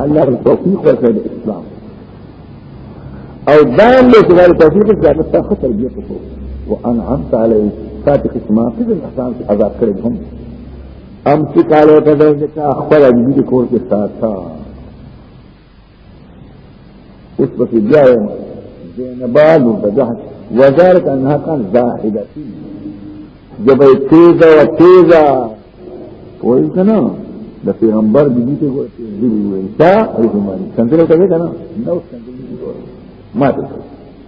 الله التوفيق وسائل الإسلام او دام له سوال توفيق زیادت تا خو تربیت کو وانعمت علی فاتح اسما فی الاحسان کی عذاب کرے ہم ام چکالے کا دے کا خپل دې کور کې ساتھ تھا اوس په بیا یم زینبال د جهش وزارت انها کان زاهده جب تیزا و تیزا وای کنه د پیغمبر د دې ته ګورې دی وای تا ایمانی څنګه ته کنه نو څنګه ما ته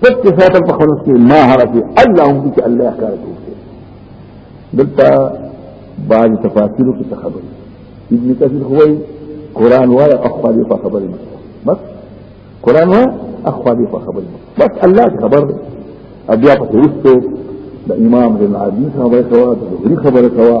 پت کے ساتھ پر خلص کے ما حرف اللہ ہوں کی کہ اللہ احکار کو سے دلتا بعض تفاصیلوں کی تخبر ابن کثیر ہوئی قرآن وایا اخباری پا خبر مکتا بس قرآن وایا اخباری پا خبر مکتا بس اللہ کی خبر اب یا پس حرص تو دا امام رن عادی خبر کوا دا غری خبر کوا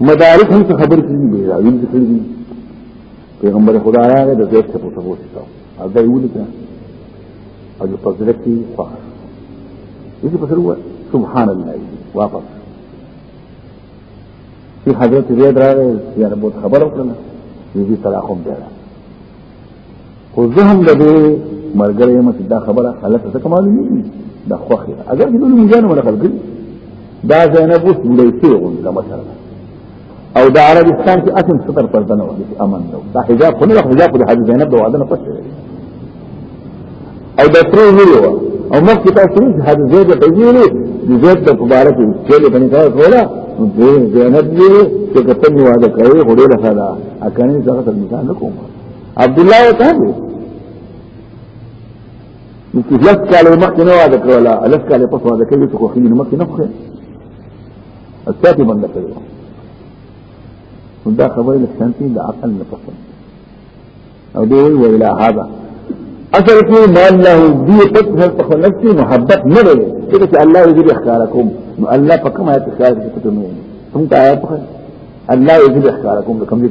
مدارک هم څه خبر کړي دي راوي دي کړي دي پیغمبر خدا راغی د زیات څه پوښتنه وکړه او دا یو لته او په ځل کې فخر یې په سر وای سبحان الله واپس چې حضرت زید راغی یې رب خبر وکړه دې طلاق هم دی خو زه هم د دې مرګره یم چې دا خبره حالت څه کمال نه دا خوخه اگر دې نو مجانه ولا خلک دا زینب اوس مړی شي غونډه مثلا او د عربستان کې اصل ستر پرده نه وایي امن نو دا حجاب خو نه حجاب د حاجی زینب د وعده نه پټ او دا ترې ویلو او مخکې تاسو یې حاجی زید په ویلو د زید د مبارک چې له باندې کار کوله نو دې زینب دې چې کتنې وعده کوي غوډه لخوا دا اکني ځکه څه نه کوم عبد الله وته نو چې لږ کاله مخکې نه واده کوله لږ کاله پس واده کوي ته خو خېمې مخکې نه خوښه استاتي بند کړو دا خبره لږ شانتي د عقل نه پسند او دی وی ویلا هذا اصل کې ما له دې پټ هر په نفسي محبت نه لري چې الله دې اختیارکم نو الله په کومه ته ښکار کې پټو نه هم ته آیا په الله دې اختیارکم کوم دې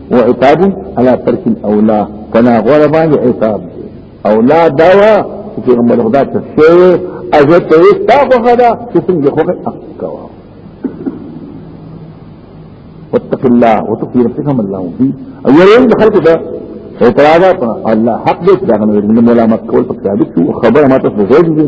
وعتاب على ترك الاولى فنا غره باندې عتاب اولا دوا چې پیغمبر خدا ته شي اجه ته تا خو خدا چې څنګه خو اکوا واتق الله وتقي ربك من الله في او يرين دخلت ده اعتراضات الله حق دې دا غنوي من ملامت کول په ثابت شو خبره ما ته زوج دي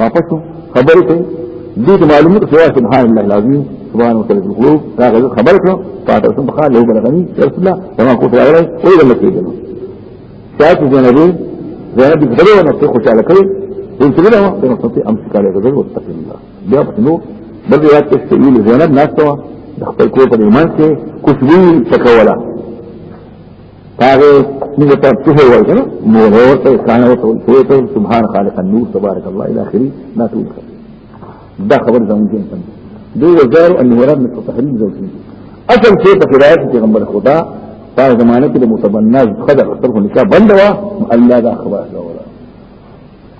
واپس خبرې کوي دې ته معلومه سوا سبحان الله العظیم سبحان الله تعالی خو دا خبر کړو پاتې سم خال له بلغني رسول الله تمام کو سره راغلی او دې لکه دې شاته جنبي زينب غره نه ته خوشاله کړي دې څه نه وو نو ستاسو امس کاله غزل او تقي الله بیا په نو بل یاد کې چې ویل زينب ناشته د خپل کور په ایمان کې کوشبي تکولا هغه موږ ته څه وایي کنه نو ورته کانه ورته وایي ته سبحان خالق النور تبارک الله الى اخره دا ټول دا خبر زموږ جن سم دی وزار ان ورد من تحریم زوجي اصل څه په هدایت پیغمبر خدا په زمانه کې د متبنز خدای خپل نکاح بند وا الله دا خبر راوړ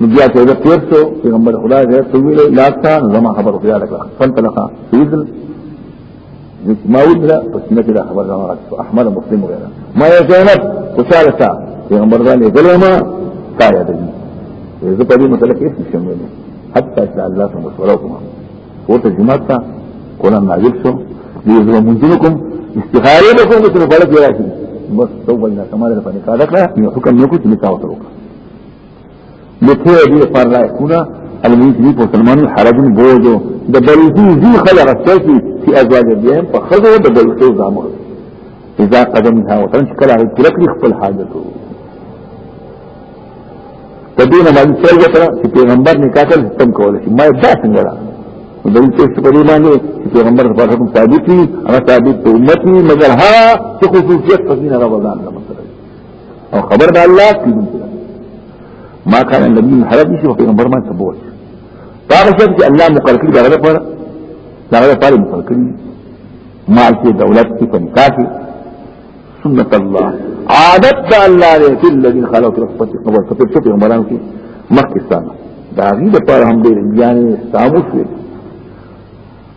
نو بیا چې دا تیر شو پیغمبر خدا دې ته ویل لا تا زما خبر خو یاد کړه فن تلقا ویل ما ویل په سینه کې دا خبر زما راځو احمد مسلم وغیرہ ما یې زینب خوشاله تا پیغمبر باندې ګلما تا یاد دي زه په دې متعلق هیڅ نشم ویل حتی چې الله سم وسره کوم ورته جمعه تا قرآن نازل شو دې زما منځنه کوم استخاره به کوم چې په لږه راځي بس تو ولنا کمال په نکاح کړه یو حکم نو کو چې نکاح وکړه لکه دې پر راکونه المنځي په سلمان حربن بوجو د بلوتي زی خلق استاسي في ازواج الدين په خزو د بلوتي زامر اذا قدمها وطن شکل هغه کلک لري خپل حاجتو تدین باندې څل وکړه چې پیغمبر نکاح کول ختم کول شي ما دا څنګه را دلته څه په دې باندې چې پیغمبر په حکم ثابت دي هغه ثابت امت مګر ها چې خصوصیت په دین رمضان نه او خبر د الله کی ما کان النبی حرب شي په پیغمبر ما سبوت هغه څه چې الله مقرر کړی دغه پر دغه لپاره مقرر کړی مال کې دولت کې پنکاس سنت الله عادت د الله دې چې الذي خلق رحمت خبر کته چې پیغمبرانو کې مخکې ستانه دا غي لپاره هم دې بیان استامو شوی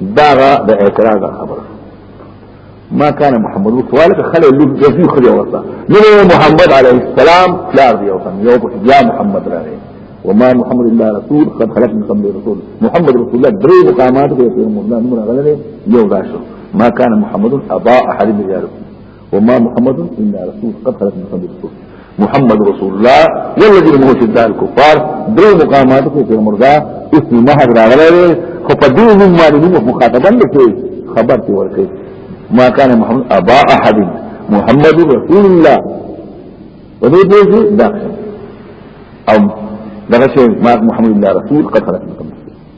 دا د اعتراض خبره ما كان محمد وتوالك خلي اللي جزي خلي وصا نبي محمد عليه السلام لا أرضي وصا يوم يا محمد رأيه وما محمد الله رسول قد خلق من قبل رسول محمد رسول الله دري مقامات في رسول الله نمر غلده يوم داشر ما كان محمد أبا أحد من رسول وما محمد إلا رسول قد خلق من قبل رسول محمد رسول الله والذين هم شداء الكفار دو مقامات کې چې مردا اسم مهد راغلی دی خو په دې نوم باندې نوم مخاطبا دی چې خبر ته ورکړي ما كان محمد ابا احد محمد رسول الله ودې دې دا او دغه شی ما محمد الله رسول قد خلق من قبل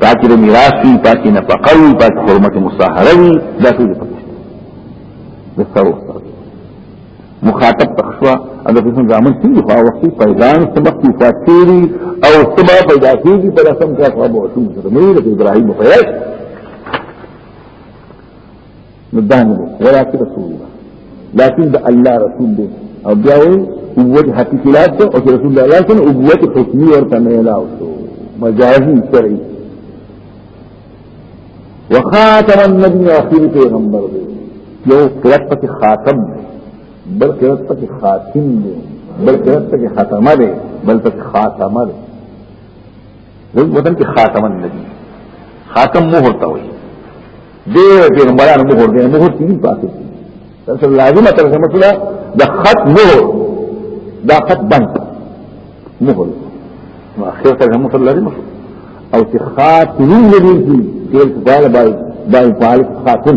پاکی دا میراث وی پاکی نفقه وی پاکی حرمت مصاحره وی دا ټول پکې د ثرو مخاطب تخشوا ادا په څنګه عمل کیږي خو وختي پیدان سبق کی فاتيري او سبا پیدا کیږي په لاسم کې خو به شو مې د ابراهيم په نو دا نه ولکه رسول الله لكن دا الله رسول دی او بیا وایي قوت حقیقي لاس ته او رسول الله لاس ته قوت حکمي ورته نه لاس مجازي شرعي وخاتم النبي اخر پیغمبر دی یو قرات پکې خاتم دی بل قرات پکې خاتم دی بل قرات پکې خاتمه دی بل پکې خاتمه دی دغه وطن کې خاتم النبي خاتم مو هرته وایي دې پیغمبرانو مهر دې مهر کې دي پاتې تاسو لازمه تر څه مسله د خط مهر دا خط بند مهر نو اخر ته هم مسله لازمه او چې خاتم لري چې په اړه باندې باندې خاتم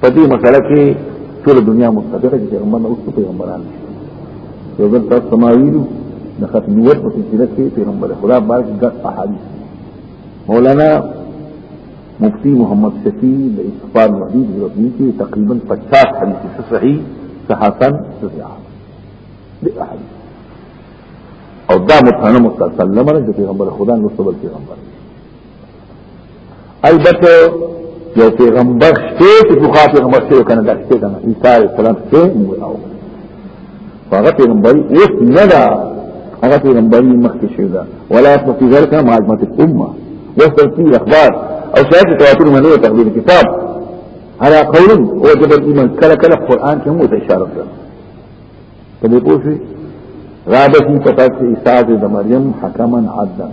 په دې مسله کې ټول دنیا متفقه چې پیغمبر نه اوسه پیغمبران دي یو ځل تاسو سماویلو د ختمیت په سلسله کې پیغمبر خدا بارک ګټ احادیث مولانا مفتی محمد شفیع د اقبال وحید رضی کې تقریبا 50 حدیث څه صحیح څه حسن څه ضعیف دي احادیث او دا متنه مستسلمه ده چې پیغمبر خدا نو سبل پیغمبر البته یو پیغمبر شته چې په خاطر پیغمبر شته کنه دا شته کنه عیسی علیه السلام شته موږ او هغه پیغمبر اوس نه دا هغه پیغمبر مخکې شوی دا ولا تفي ذلك مع عظمه الامه وصل في اخبار او شاید تواتر منو تقدیر کتاب على قول وجب الايمان کله کله قران کې هم اشاره ده په دې پوښي رابطي پتا چې عیسی د مریم حکمن عدل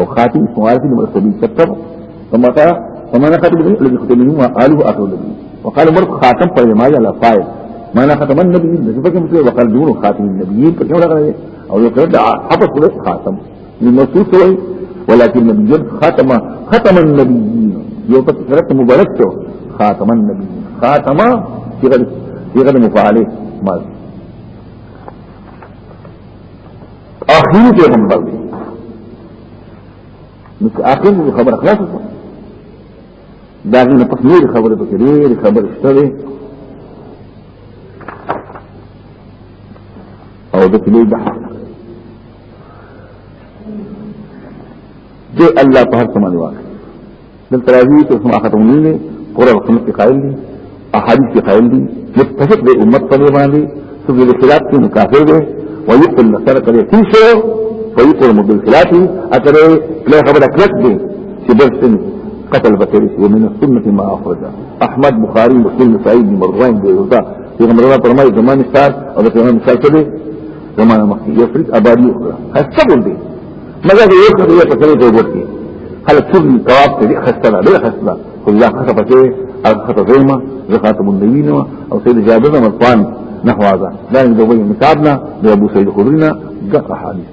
او خاتم خوارث نمبر 70 ثم قال وما انا خاتم النبي الذي ختم منه واله اخر النبي وقال مرق خاتم پر ما يلا فاعل ما انا خاتم النبي الذي بك مثل وقال دون خاتم النبي پر کیوں لگ رہا ہے او یہ کہ حفظ کل خاتم المسوس ہوئے ولكن النبي خاتم ختم النبيين یو پس کرت مبارک تو خاتم النبي خاتم صيغه صيغه مفعله ماضي اخیر پیغمبر دی نو چې اخر دې خبره خلاصه شوه دا غي نه پس نور خبره پکې ډېر خبره شته دی او د کلی بحث دې الله په هر څه باندې واکړي دلته راځي چې څنګه خاتمون دي قرآن سنت کې قائل دي احادیث کې قائل دي متفق دي امت په باندې څه د خلاف کې مکافر دي ويقتل نصر کړي تي شو ويقتل مدل خلاف اکره له خبره کلک دي چې برسن قتل بکری شي من السنه ما اخرج احمد بخاری مسلم سعید مرغان دی وتا پیغمبر الله فرمایي زمانه ستاسو او د پیغمبر ستاسو دی زمانه مخکې یو فرق آبادی وکړه هڅه وکړئ مګر یو څه یې په څنګه جوړ کړي خلک ټول ثواب کوي خسته ده ډېر خسته ده خو ځان خسته پکې او خسته زېما زکات مونږ وینو او سید جابر بن عثمان نحو هذا دا د دوی مصابنا د ابو سعید خدرینا د احادیث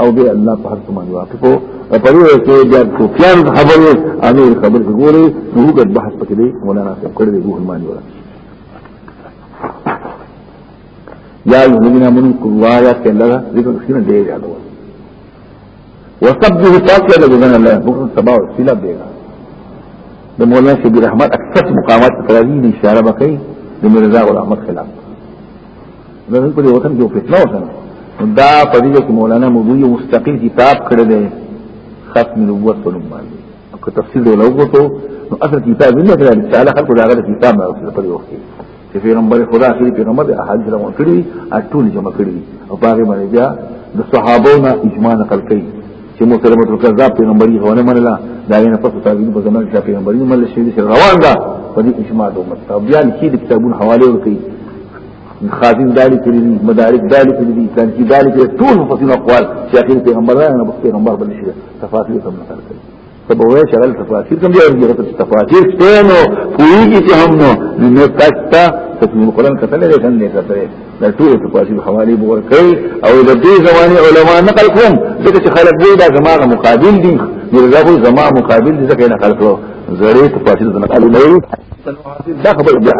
او به الله په هر څه باندې واقف او په دې کې د سفیان خبرې امیر خبرې ګوري نو هغه بحث پکې دی مولانا صاحب کړی دی روح المانی ولا یا الذین آمنوا کلوا آیا کله ذکر شنو دی یاد و وسبه پاک یاد غزن الله بکر سبا او سیلا بیگا د مولانا شبیر احمد اکثر مقامات تراوی نه اشاره وکړي د مرزا غلام احمد خلاف نن په دې وطن کې فتنه وسنه دا په دې کې مولانا مودودی مستقل کتاب کړی دی ختم نبوت په نوم باندې او که تفصیل ولوګو ته نو اصل کتاب نه کړی چې علاوه خلکو دا غره کتاب نه اوسه په دې وخت کې چې پیغمبر خدا اخري پیغمبر احاد جمع کړی اټول جمع کړی او باغې باندې بیا د صحابونو اجماع نقل کړي چې مسلمت الکذاب پیغمبر یې غوونه منله دا یې نه پس تابعین په زمانه کې پیغمبر یې منل شي چې روان ده په دې اجماع د امت او بیا لیکي د کتابونو حواله ورکړي خازن دالی کړی دي مدارک دالی کړی دي کان کی دالی کړی ټول مفصل اقوال چې اخر پیغمبر نه پیغمبر بل شي تفاصیل سم نقل کړي ته به وایې شغل تفاسیر کوم دی هغه ته تفاسیر شته نو پوهیږي چې هم نو نو تاسو ته تفسیر قرآن کتل لري څنګه نه کتل دا ټول تفاسیر حواله بور کوي او د دې زماني علما نقل کوم ځکه چې خلک وایي دا زمانه مقابل دي نو دا خو زمانه مقابل دي ځکه نه خلک زړې تفاسیر نه نقل کوي دا خبره بیا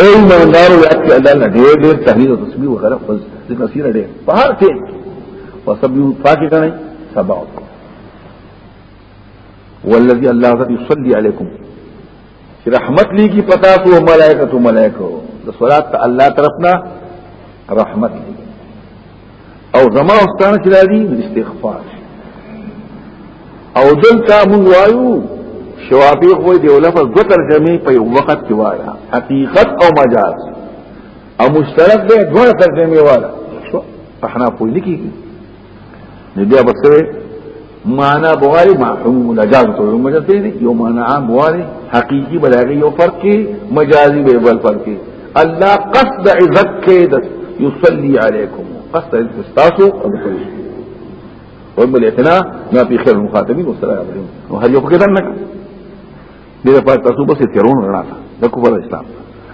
اے ایماندارو یاد کې الله نه ډېر ډېر تحلیل او تسبیح وکړه خو ذکر سیره ډېر په هر کې وسبیو پاکي کړئ سبا والذي الله ذات يصلي عليكم چې رحمت ليږي پتا سو ملائکه تو ملائکه د صلات الله طرفنا رحمت ليږي او زما استان چې راځي استغفار او دلته مونږ وایو شوابی خو دی ولفظ دو ترجمه په یو وخت کې وایا حقیقت او مجاز او مشترک دی دوه ترجمه والا احنا پولیکی نه بیا بسره معنا بواري معلوم مجاز ته مجاز دی یو معنا عام بواري حقيقي بلاغي یو فرق کې مجازي به بل فرق کې الله قصد عزت کې د يصلي عليكم قصد عزت استاسو او وهم الاعتناء ما في خير المخاطبين والسلام عليهم وهل يبقى كده انك دې په تاسو بس تیرون رڼا ده د کفر اسلام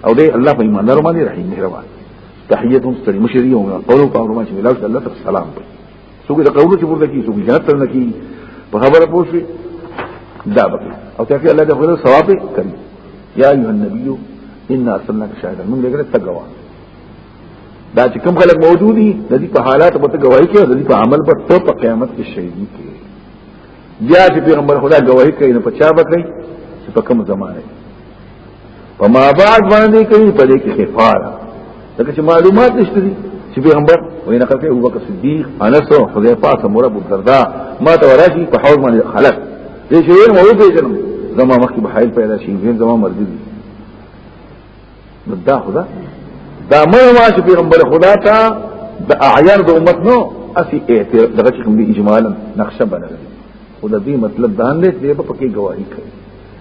او دې الله په ایمان درو باندې رحیم مهربان تحیتهم ستړي مشري او قولو په اورما چې ملاو الله تعالی سلام پي څوک د قبر کې پورته کی څوک جنت ته نه کی په خبره پوه شي دا به او ته الله دې خپل ثواب کوي یا ایه النبی ان ارسلناک شاهدا موږ دې ته غوا دا چې کوم خلک موجودي د دې په حالات په ته گواہی کوي د دې په عمل پر ته په قیامت کې شهیدی کوي بیا چې پیغمبر خدا گواہی کوي نو په چا به کوي چې په کوم زمانه په ما بعد باندې کوي په دې کې کفار لکه چې معلومات نشته دي چې پیغمبر وینا کوي ابو بکر صدیق انس او حذیفه سمور ابو الدرداء ما ته وراشي په حوض باندې خلق دې چې یې مو دې جنم زما مخکې به حایل پیدا شي وین زما مرضی دي دا خدا دا مې ما چې پیغمبر خدا ته د اعیار د امت نو اسی اعتراف دغه چې کوم اجمالا نقشه بنل خو د دې مطلب دا نه دی چې په کې گواہی کوي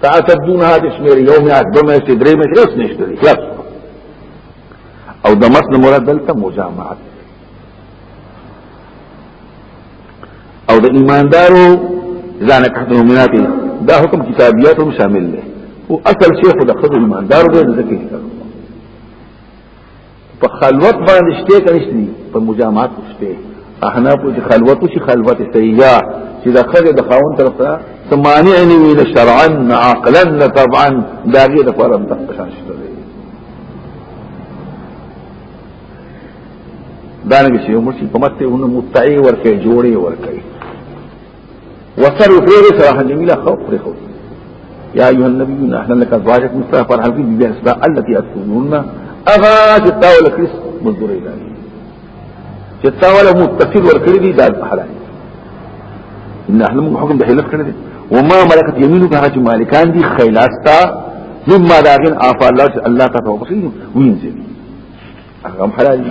تعتدونها باسم اليوم اکبر میں سے درې مې رس نشته دي خلاص او د متن مراد دلته مجامعات او د ایماندارو ځان کړه مومنات دا حکم کتابیات هم شامل دی او اصل شیخ د خود ایماندارو دی ځکه په خلوت باندې شته کنيشتي په مجامعات شته احنا په خلوت شي خلوت سیئه چې د خره د خاون طرف ته سمانع نه وي نه شرعا نه عقلا نه طبعا دا غي د فرم د شان شته دا نه شي موږ په مته ونه متعي ورکه جوړي ورکه وتر پرې سره حجمی لا خو پرې خو یا ایه النبی نحن لك ازواجك مستغفر حبی بی اسماء التي اتقولون اغا جتاول کریس مزدور الهی جتاول متصل ورکړي دي دا حلال ان احنا موږ حکم د حلف کړی دي وما ملکت یمینو که چې مالکان دي خیلاستا مما داغن آفا الله چې الله تعالی وبخښي وینځي هغه حلال دي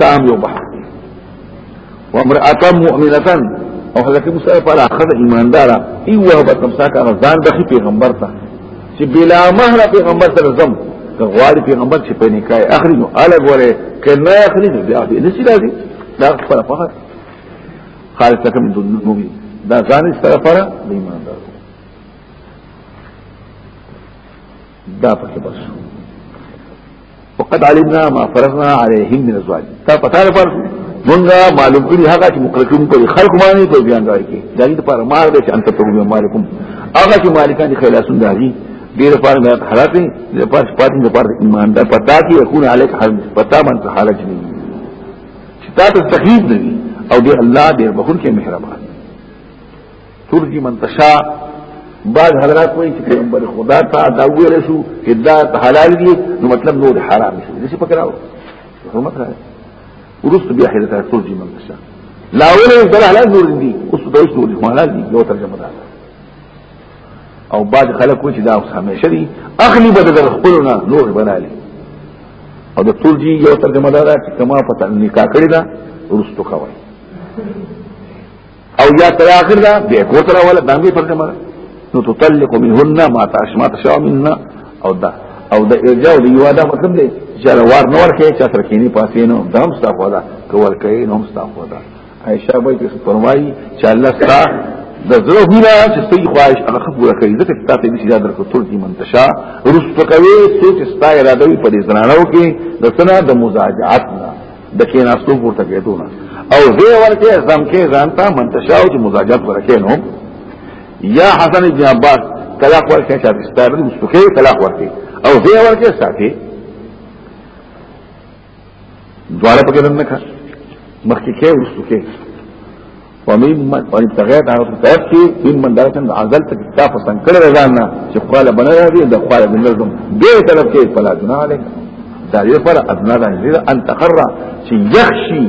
دام یو بحث وامرأة مؤمنة او حضرت موسی په اړه خد ایماندار ای وه به تمسا کا ځان د پیغمبر ته چې بلا مہر پیغمبر سره زم که غواړي پیغمبر چې په نکاح اخري نو اله غواړي کنه اخري نو بیا به نشي راځي دا خبره فقط خالص لکه من دون المؤمن دا ځان سره لپاره د ایماندار دا پکې بس وقد علمنا ما فرضنا عليهم من الزواج تا پتا نه پر مونږه معلوم کړی هغه چې مکرکم پر خلق باندې په بیان راځي کې دا دې پر مار دې چې انت ته مې مالکم هغه چې مالکان دي خلاصون دي دې لپاره مې حالات دې لپاره پاتې دې لپاره ایمان دا پتا کې يكون عليك حل پتا من ته حالت نه چې تا ته تخفیف نه او دې الله دې بخون کې مهربان ترجی منتشا بعض حضرات وایي چې پیغمبر خدا ته دا ویل شو چې دا حلال دي نو مطلب نور حرام شي دې څه پکراو حرمت راځي ورست بیا حضرت ترجی منتشا لا ویل دا حلال نور دي اوس دا اوس نور حلال دي یو ترجمه ده او بعض خلک وایي چې دا اوس همیشه دي اخلي بدل خپلنا نور بنالي او د ترجی یو ترجمه ده چې کما پته نکاح کړی دا ورستو کوي او یا تر اخر دا به کوتره ولا دا به ترجمه نو تطلق منهن ما تشما تشاء منها او دا او دا ارجاء دی واده مطلب دی چې وار نور کې چا تر کینی پاسې نو دم ستا خدا کول کوي نو ستا خدا عائشہ به فرمایي چې الله ستا د زړه هیله چې ستې خواهش هغه خبره کوي ځکه چې تاسو به سیادر کو ټول دي منتشا رسپکوي چې ستا اراده وي په دې زنانو کې د سنا د مزاجعت نه د کیناستو پورته کېدو نه او زه ورته زم کې ځانتا منتشاو چې مزاجات ورکه نو یا حسن ابن عباس طلاق ورکه چې استاره مستقې طلاق ورکه او زه ورته ساتي دواړه پکې نه ښه مخکې کې ورسو کې ومن من وان تغيرت على طرف کې من من دغه څنګه عزل ته کتاب پسند کړی ځان نه چې خپل بنه راځي د خپل د نظم دې طرف کې فلا جنا عليك دا یې پر ادنا ده ان تقر چې يخشي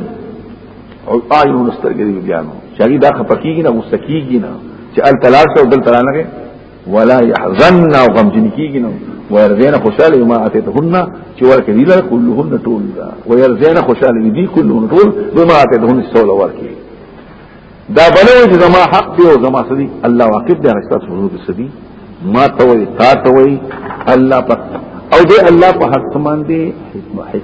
او ايو نسترګې بیانو چې دا خپکیږي نه مستکیږي نه چې ال تلاش او دل ترانه ولا يحزن او غم جن کیږي نو ويرزين خوشاله ما اتيتهن چې ورکه دي له كلهن ټول دا ويرزين خوشاله دي كلهن ټول بما اتيتهن سول ورکه دا بلوي چې زما حق دی او زما سدي الله واقف دی هغه حدود سدي ما توي تا توي الله پاک او دې الله په حق مان دي حکمت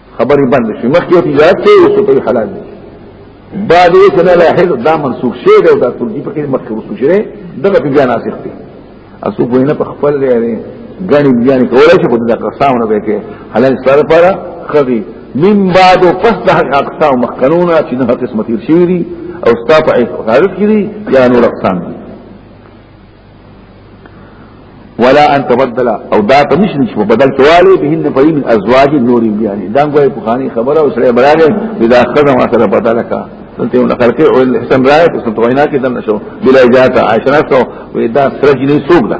خبرې بند شي مخکې تجارت کې اوس په حلال دي بعد یې سره لا هیڅ دا منسوخ شي دا د ټول دي په کې مخکې وسو شي دغه په بیا ناسخ دي اسو په نه په خپل لري غني بیا نه کولای شي په دغه قسم نه به کې حلال سره پر خدي من بعد پس د اقسام مخکنونه چې نه قسمت شي او ستاپ عیب غالب کړي یا نور اقسام دي ولا ان تبدل او دا ته نشي چې بدل کواله به نه فریم ازواج نور بیان دا غوې په خاني خبره او سره براله دا خدای ما سره پتا لکا دلته یو خلک او احسان راي په سنت وینا کې دم نشو بلا اجازه عائشه نشو وې دا سره جنې سوق ده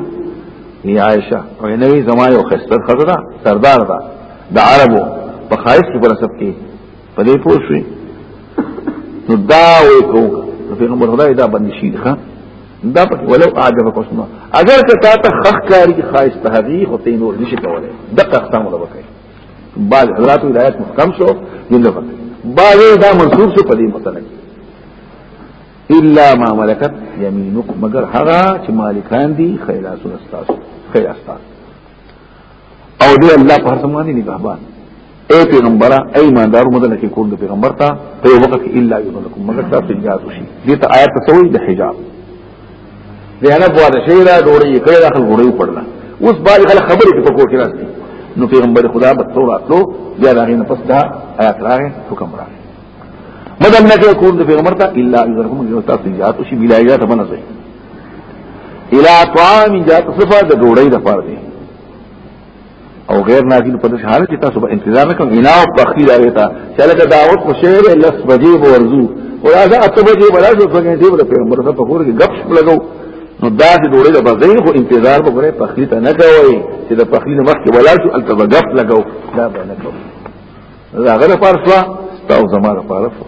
ني عائشه او نوې زما یو خسته خزره سردار ده د عربو په خایس کې پر سب کې په دې پوښوي نو دا وې کوم پیغمبر خدای دا باندې شي ښه دا پکې ولو عاجب کوسما اگر که تا ته خخ کاری خاص تحقیق او تین نور نشي کولای دقه اقسام ولا وکړي بعض حضرات ولایت محکم شو دله پکې بعض دا منصوب شو په دې مسله کې الا ما ملکت یمینک مگر هغه چې مالکان دي خیرات استاسو خیرات استاسو او دې الله په سمانی نگهبان اے پیغمبره اے ایماندار مدنه کې کول د پیغمبر ته په یو وخت کې الا یو لكم مگر تاسو اجازه شي دې ته آیت تسوي د حجاب دې نه بواده شي را ډوړې کړه داخل ګورې پړلا اوس باندې خلک خبرې په کوکو کې راځي نو پیغمبر خدا به تور اتلو بیا دا غینه پس دا آیات راغې حکم راغې مدنه کې کول د پیغمبر ته الا یو لكم مگر تاسو اجازه شي بلا اجازه باندې الى طعام جات صفه د ډوړی د پاره دی او غیر ناظر په دې حالت کې تاسو به انتظار نه کوم انا او بخیر لري تا چې لکه دعوت خو شعر لس بجې ورزو او دا اته بجې برازو څنګه دې پر پیغمبر صاحب په کور کې غپ شپ لګو نو دا چې ډوړې د بځین خو انتظار به غره پخلی ته نه کوي چې د پخلی نه مخکې ولاړ شو الته به غپ لګو دا به نه کوي دا غره پارسوا تاسو زماره پارسوا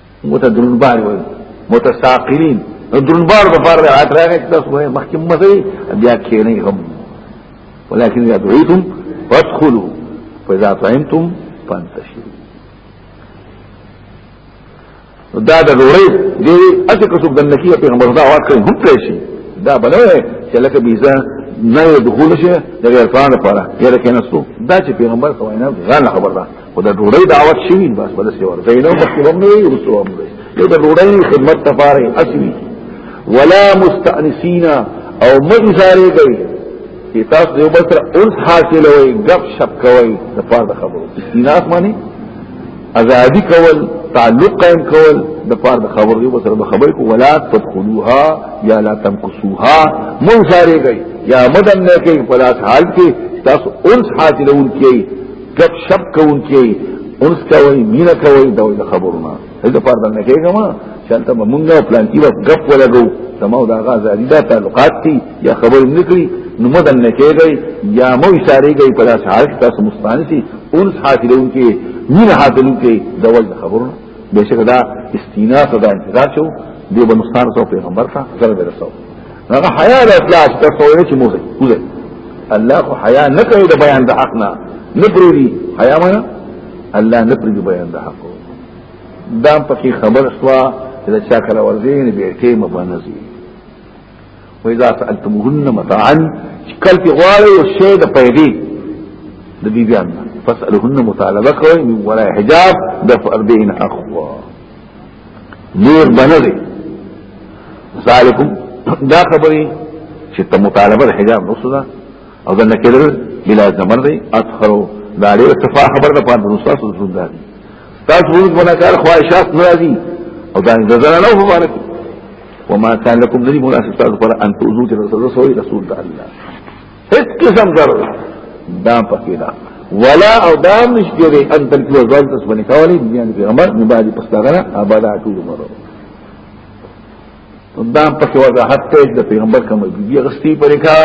موږ ته درنبار وایي متساقلین نو درنبار د فار رات راغی تاسو وایي مخکې مزي بیا کېنی هم ولكن اذا دعيتم فادخلوا فاذا طعمتم فانتشروا دا د ډوړې دی اته کو څوک دنه کیه پیغمبر دا واټ کوي هم پرې شي دا بلوي چې لکه بيزا نه دخول شي د غیر فان لپاره یره کینستو دا چې پیغمبر کوي نه غل خبر ده خو د ډوړی دعوت شي بس بل څه ورته نه مخکې هم نه یو څه هم نه د ډوړی خدمت تفاره اصلي ولا مستانسینا او مغزارې گئی چې تاسو یو بل سره اونس حاصلوي غب شپ کوي د پاره د خبرو استیناس معنی ازادي کول تعلق قائم کول د پاره د خبرو یو بل سره د خبرې کو ولا تدخلوها یا لا تمکسوها مغزارې گئی یا مدن نه کوي په لاس حال کې تاسو اونس حاصلون کوي گپ شپ کون کې انس کوي مینه کوي دا د خبرونه هدا پر دنه کېږم چې انت مونږه پلان کې وخت غپ ولګو سماو دا غاز دا تعلقات دي یا خبر نکړي نو مدن نه کېږي یا مو اشاره کوي په داس حال کې تاسو مستان شي انس حاصلون کې مینه حاصلون کې دا ول خبرونه بشک دا استیناس دا انتظار شو دی بنستان سو پیغمبر کا سره ورسو هغه حیا د اخلاص ته کوي چې موږ وځي الله خو حیا نه کوي د بیان د حق نه نه پریږي حیا معنا الله نه پریږي بیان د حق دا پکې خبر شوا چې دا چا کله ورځي نه به کې مبنزي وإذا سألتمهن متاعا کلت غواړي او شی د پیدي د بیبيان فاسألهن مطالبه کوي من وراء حجاب د فردين اخوا نیر بنری ذالکم دا خبری چې ته مطالبه د حجاب نو صدا او دا نکدر بلا زمر دی اثرو دا ډیر صفه خبر ده پاند رسول صلی الله علیه وسلم تاسو ورته منکر خواهشات ناراضي او دا نظر نه مبارک وما كان لكم ذري مناسب تاسو پر ان تؤذوا رسول الله رسول الله هیڅ قسم ضرر دا پکې دا ولا او دام نشته لري ان تل کې ځوان تاسو باندې کولې بیان پیغمبر نه باندې پښتاګره ابدا ټول مرو دا پکې وضاحت ته د پیغمبر کوم دی غستی پرې کا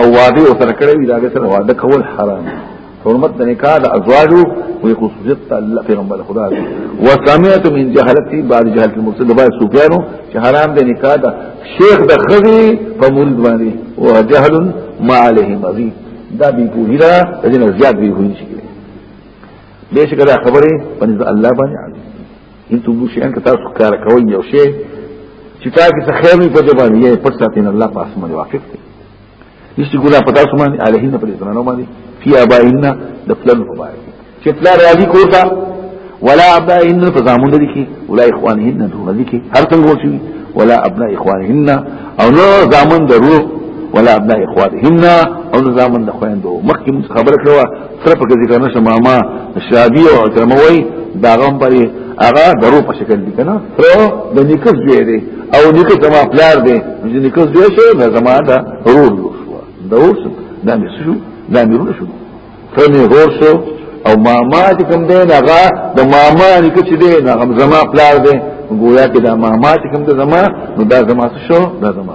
او وعده او سره کړی دا سره وعده کول حرام دی حرمت د نکاح د ازواجو او خصوصیت الله پیغمبر خدا وسمعت من جهلتي بعد جهلت المرسل بعد سفيان چې حرام د نکاح د شیخ د خزي په مرید باندې او جهل ما عليه مزيد دا بي پوهیرا د جن زیات بي پوهی شي بهشکه دا خبره پنځ الله باندې علی انتم بو شيئا کتا سکار کوي یو شی چې تا کې څه خیر نه پجبانی یې پټ ساتین الله پاس باندې واقف دی نشته ګنا پتا سمانی علیهن پر زنانو باندې فی ابائنا د پلان مبارک چې پلان راځي کوتا ولا ابائهن فزامون دي کی ولا اخوانهن دون دي کی هر څنګه ورچوي ولا ابناء اخوانهن او نو زامن درو ولا ابناء اخوانهن او نو زامن د خويندو مخکې خبره کړو تر په ذکر نشه ماما شابي او عکرموي دا غم پري هغه درو په شکل دي کنه تر د نکس دی دی او نکس ما پلار دی چې نکس دی شو نه زما دا رور شو دا اوس دا مې شو دا مې رور شو تر مې رور شو او ماما چې کوم دی هغه د ماما نکس دی نه غم زما پلار دی ګویا کې دا ماما چې کوم دی زما نو دا زما شو دا زما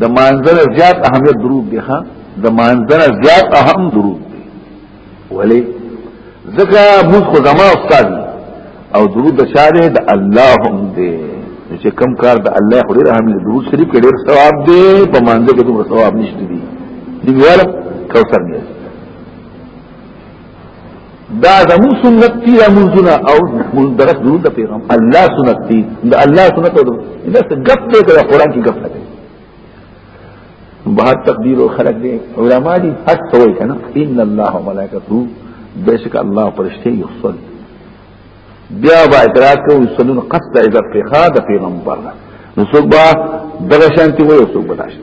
د مانزل زیات اهمیت درود دی ها د مانزل زیات اهم درود دی ولی ځکه موږ خو زما استاد او درود د شاره د الله هم دی چې کم کار د الله خو ډیر اهم دی درود شریف کې ډیر ثواب دی په مانزل کې دومره ثواب نشته دی دی ویل کوثر نه دا زمو سنت دی منځونه او موږ درس نور د پیغام الله سنت دی دا الله سنت او دا څه غپ دی د قران کې غپ دی بهر تقدیر او خلق دی علما دي هر څه وایي کنه ان الله وملائکته بشک الله پرشته یصل بیا با اعتراض کوي یصلون قصد اذا پیغام د پیغمبر نو څوک با دغه شانتي وایي څوک بلاشي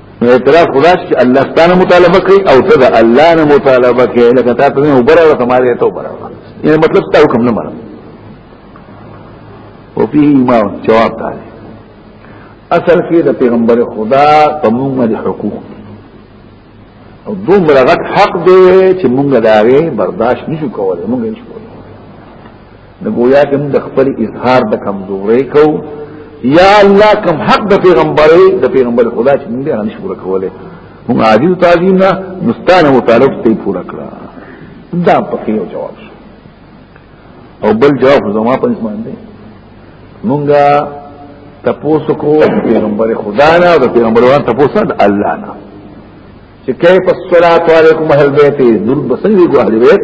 نو اعتراف خدا چې الله ستانه مطالبه کوي او ته د الله نه مطالبه کوي لکه تاسو نه وبره او تمہاره ته وبره یعنی مطلب تاسو کوم نه مرم او په ما جواب ده اصل کې د پیغمبر خدا تموم د حقوق او دومره غټ حق دی چې مونږ دا غي برداشت نشو کولای مونږ نشو د گویا کې موږ خپل اظهار د کمزوري کو یا الله کم حق د پیغمبري د پیغمبر خدا چې موږ نه شو کوله موږ عاجز تعظیم نه مستانه متعلق ته پورا کړه دا په یو جواب شو او بل جواب زما په اسمان دی مونږه تپوسو کو پیغمبر خدا نه او پیغمبر وان تپوسو د الله نه چې کیف الصلاۃ علیکم اهل بیت ذل بسنګ کو اهل بیت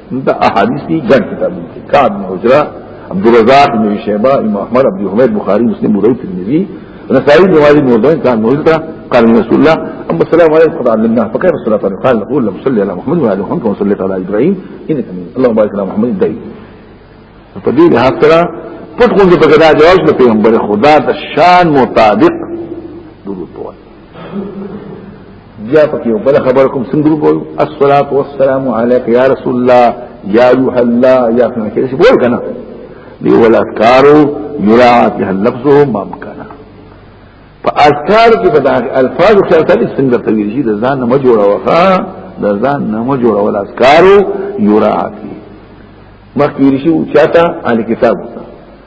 دا احادیث دی ګڼ کتابونه کې کعب بن حجره عبد الرزاق بن شیبه امام احمد عبد الحمید بخاری مسلم بوری ترمذی نسائی نوازی موضوعین کان موجودتا قال من رسول الله اما السلام عليكم قد علمناه فكيف الصلاة عليه قال نقول لهم صلي على محمد وعلى محمد كما صليت على ابراهيم انك من اللهم بارك على محمد دای په دې لحاظ سره پټ غونډه په ګډه جواز د پیغمبر خدا د شان مطابق بیا پکې یو بل خبر کوم څنګه وګورو الصلاه والسلام علیک یا رسول الله یا ایه الله یا څنګه کې شي بول کنه دی ولا کارو یراعت لفظه ما مکانا په اذکار کې په دغه الفاظ کې تل څنګه تویل شي د ځان نه جوړه وخا د ځان نه جوړه ولا اذکارو یراعت مخکې شي چاته ال کتاب وسه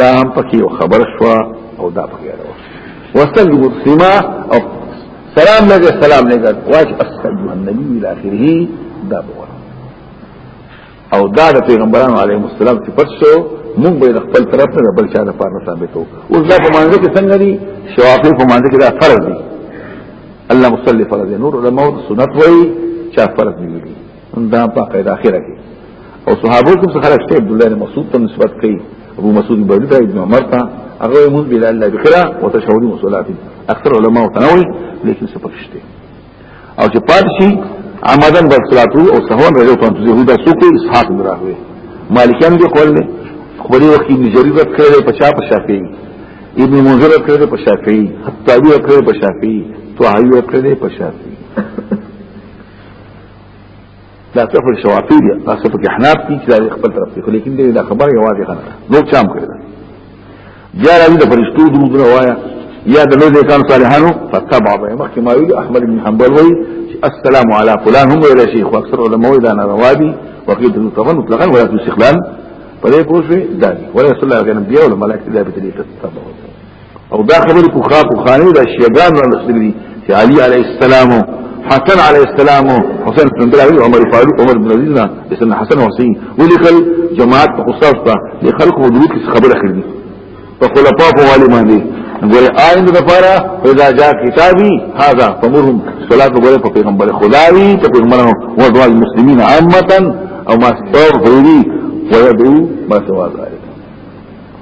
دا هم پکې یو خبر شو او دا پکې راو وصل مسلمه او سلام لګه سلام لګه واش اشهد ان نبی الى اخره دا بوله او دا د پیغمبرانو علیهم السلام چې پټ شو موږ به خپل طرف نه بل چا نه پاره ثابتو اوس دا په مانځ کې څنګه دي شوافی په مانځ کې دا فرض دي الله مصلی فرض نور علماء سنت وایي چا فرض نه دي دا په قید اخره کې او صحابه کوم څخه راځي عبد الله بن مسعود ته نسبت کوي ابو مسعود برد ابن عمر ته هغه موږ بلا الله بخلا وتشهدون صلات اکثر علما تنوي لیکن څه پکشته او چې پات شي عمدن بر صلاتو او سهون رجو ته يهودا سوق اسحاق دراوي مالکان دي قول له خبري وخت ابن جرير کړي په چا په شافعي ابن منذر کړي په شافعي حتابي کړي په شافعي توحي کړي په شافعي دا څه په شوافی دي تاسو په احناف کې چې دا خپل طرف کې لیکن دا خبره یوازې غنه نو چام کړی دا بیا راځي د فرشتو د موږ وایا یا د لوی کان صالحانو فتبع به مخکې ما ویل احمد بن حنبل وی السلام على فلان هم ویل شیخ او اکثر علماء دا نه روادي وقید طبعا مطلقا ولا استقلال په دې پوښې دا ولا صلی الله علیه وسلم دی او ملائکه دا به دې تتبع او دا خبر کو خا کو خانه دا شیګان نه لسلی چې علي عليه السلام حسن عليه السلام حسن بن دراوي عمر فاروق عمر بن عزيزنا اسم حسن حسين ولکل جماعت په خصاص ته د خلق حدود کی خبر اخر دي په خلفاء په والي باندې ګوره آیند لپاره اذا جاء كتابي هذا فمرهم صلاه ګوره په پیغمبر خداوي ته پیغمبرانو او دوا المسلمين عامه او ما استغفروا ويدعو ما سوى ذلك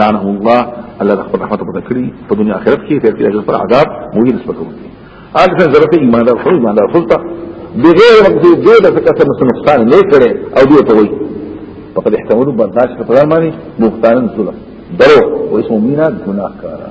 لعنه الله الله خپل رحمت په ذکرې په دنیا آخرت کې په کې اجر پر عذاب موږ نسبت کوو هغه څنګه ضرورت ایمان دار خو ایمان دار خپل بغیر وقت دې د څه کسر نقصان نه کړي او دې ته وایي فقد احتملوا برداشت په ځان باندې مختارن ظلم درو او اسمه مینا ګناهکارا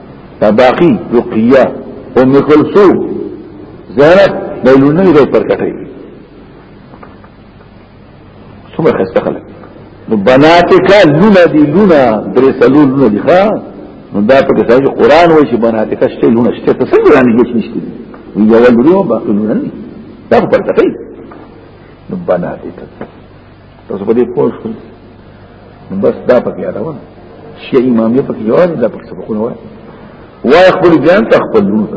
باقی رقیه ام کلثوم زینب لیلونه دی پر کټی څومره خسته خلک نو بناتک لونه دی لونه درې سلول لونه دی ښا نو دا په کې چې قران وایي چې بناتک شته لونه شته ته څنګه باندې هیڅ نشته وی یو لونه باقی لونه نه دا پر کټی نو بناتک تاسو په دې پوه شئ بس دا پکې راوړم شي امامي پکې یوازې دا پکې سبقونه وایي وای خپل ځان ته خپل لور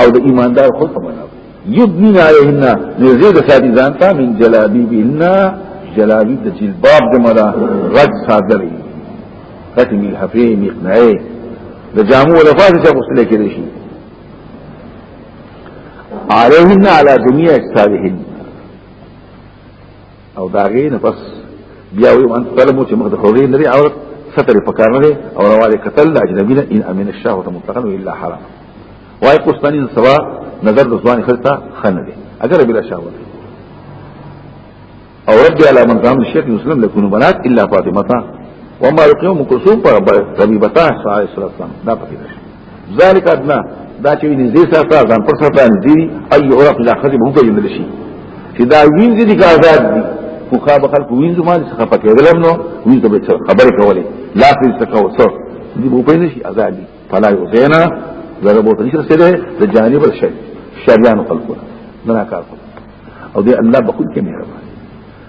او د ایماندار خپل په معنا یبنین علیهن لزید ساتي ځان ته من جلابی بنا جلابی د جلباب د مرا رج صادری ختم الحفی مقنعه د جامو لفاظ چې غسل کړي شي علیهن علی جميع اجسادهن او دا غي نه پس بیا وي ان طلبو چې مخ د حوري لري عورت ستر په کار نه او رواه قتل اجنبي نه ان امن الشهوه مطلقا الا حرام واي قسطنين سوا نظر د ځوان خلتا خنه دي اگر بلا شهوه او رد على من قام الشيخ يسلم لكون بنات الا فاطمه وما يقيم كلثوم پر ربيبتا صلى الله عليه وسلم دا پکې ذالک ادنا دا چې نږدې سره تا ځان پر سره باندې دي اي عرف لا خدي مو پیژندل شي چې دا وینځي دي آزاد دي خو خاب خلق وینځو ما څخه پکې غلم نو وینځو به خبرې کولې لا څه څه کو څه دي مو پیژنې شي آزاد دي فلا یوزینا زره بوته نشته سره د جانب الشر شریان خلقونه نه کار او دې الله بخود کې مهربان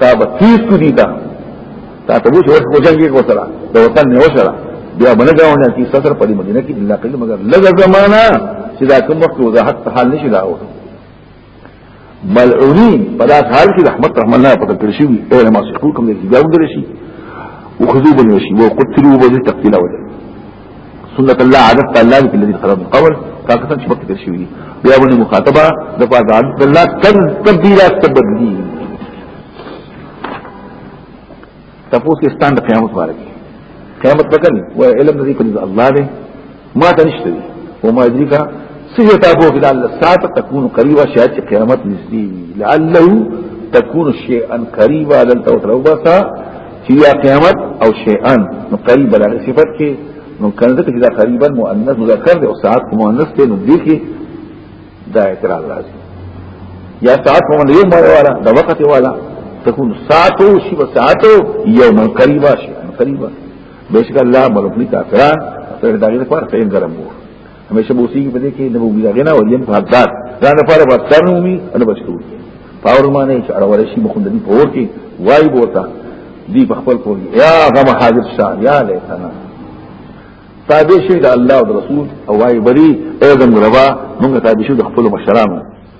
تا به تیز کو دیتا تا ته وښه ورته جنگي کو سره د وطن نه وشره بیا باندې گاونه کی سفر په مدینه کې الا قلیل مگر لږه زمانہ چې دا کوم وخت وضاحت په حال نشي لاو ملعونین په داس حال کې رحمت رحمان الله په تکل شي او ما سکول کوم دې ځاو درشي وخذوب الوشي وقتلوا بذي تقتيلا وجل سنت الله عادت الله دې الذي خراب قول پاکستان چې وخت شوی دی بیا باندې مخاطبه د پاک عادت الله تل تبدیلات تبدلی تاسو کې ستاند قیامت بارک قیامت وکړي و علم دې کړي الله دې ما ته نشته و ما دې کا سجه تابو کې الله ساعت تكون قريبه شاید قیامت نږدې لعله تكون شيئا قريبا دلته وتروبه چې یا قیامت او شیئان نو قریب بلغ صفت کې نو کنده کې دا قریبا مؤنث مذکر دی او ساعت مؤنث دی نو دې کې دا اعتراض راځي یا ساعت مؤنث یو مړ والا د وخت والا تكون ساعت او شی ساعت یوم قریبا شیئان قریبا بشک الله ملوک لري کافران تر دغه پر فین ګرم وو همیشه بوسی کې پدې کې نه وګړي هغه نه ولیم په حداد دا نه پاره بستر ومي ان بچو پاور معنی چې اړول شي مخوند دي پور کې وای بوتا دی په خپل پور یا غم حاضر شاه یا لیتنا تابع شي د الله او رسول او وای بری اذن روا موږ تابع شو د خپل مشرانو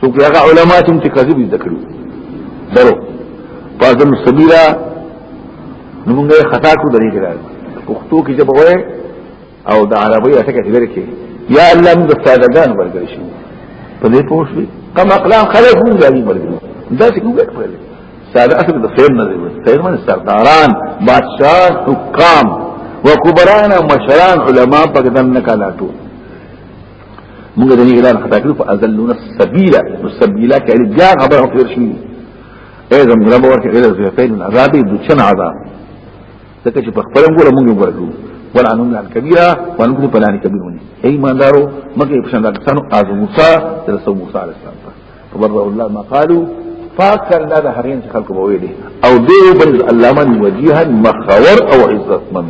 څوک هغه علما ته چې کذب دې کړو درو فاضل سبیلا نو موږ خطا کو درې کړل پښتو کې جب وای او د عربی اټکه دې ورکه یا الله موږ سادهګان ورګل شي په دې پوښتې کم اقلام خلک موږ دې ورګل دا څه کوګه کړل ساده اصل د خیر نه دی خیر من سرداران بادشاہ حکام وکبران مشران علما په دنه کاله ټول موږ د دې اعلان خطا کړو په ازلون السبيله السبيله کې علي بیا غبر او تیر شي اې زم رب ورکه اله زه په ان عذاب د چن عذاب ځکه چې په خپل موږ موږ ورکو ولا انهم عن كبيره وانهم بلان كبيرون اي ایماندارو مګر په شان دکانو از موسی تر سو موسی عليه السلام تبرأ الله ما قالوا فاكر لا ده هرين خلق بويله او ديو بل الله من وجيها مخور او عزت من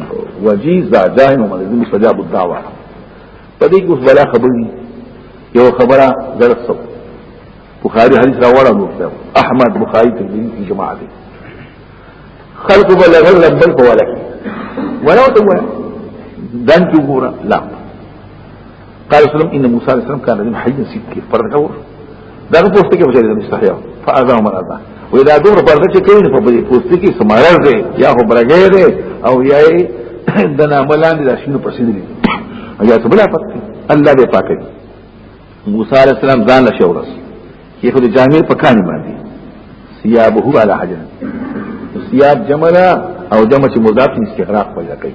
وجي زاجاه ومن مستجاب الدعوه په دې کې اوس بلا خبرې یو خبره درس سو بخاری حدیث راوړل نو احمد بخاری ترمذی کی جماعت خلق بلغ لبل په ولا کې ولو ته وای دان کې ګوره لا قال رسول الله ان موسی عليه السلام كان من حي سكر فرد دا په پوسټ کې وځي د مستحیا فاذا مرضا وې دا دوه پرده چې کوي په پوسټ کې سمارل دی یا هو برګې دی او یا د ناملان د شنو پسې دی یا ته بلا پاتې الله دې پاکي موسی عليه السلام ځان له شورس کې خو د جامع په کان باندې سیابه علی حجر سیاب جملا او جمع چې مضاف استغراق پیدا کوي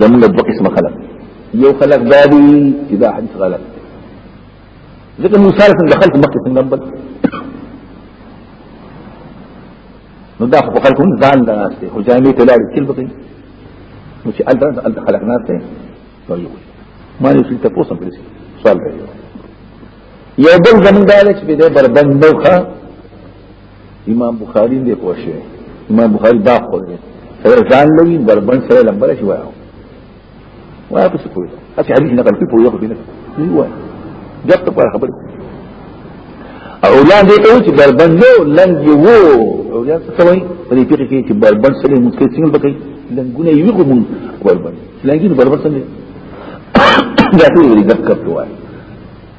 زمونږ دوه قسمه خلق یو خلق دا دی چې دا حدیث غلط دی ځکه موسی علیه السلام د خلق مخکې څنګه بل نو دا خو خلق هم ځان لا ناس دی خو جامع ته لاړ چې بقي نو چې الته الته خلق ناس دی نو یو ما نه څه ته پوسم پرې سوال کوي یو بل زمونږ دا چې به بربند نوخه امام بخاری دې پوښي امام بخاری دا خو دې سره ځان لوي دربن سره لمبر شي وایو وایو څه کوي اته حدیث نقل کوي پوهه کوي نه وایو جب ته پر خبر اولاد دې ته چې دربن نو لنګ یو اولاد څه کوي په دې پیټه کې چې بربن سره متکې څنګه بکې لنګونه یو کوم بربن لنګین بربن سره دا ټول دې دکته وایي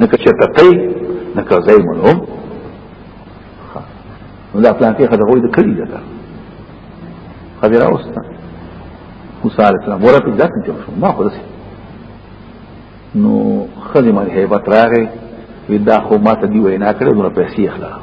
نکه چرته قی نکه زی منهم نو دا پلان کې خدای وای د کړی دا خبره اوستا موسی علیه السلام ورته ځکه چې ما خو دسه نو خدای مال هیبت راغی وی دا خو ما ته دی وینا کړې نو پیسې اخلم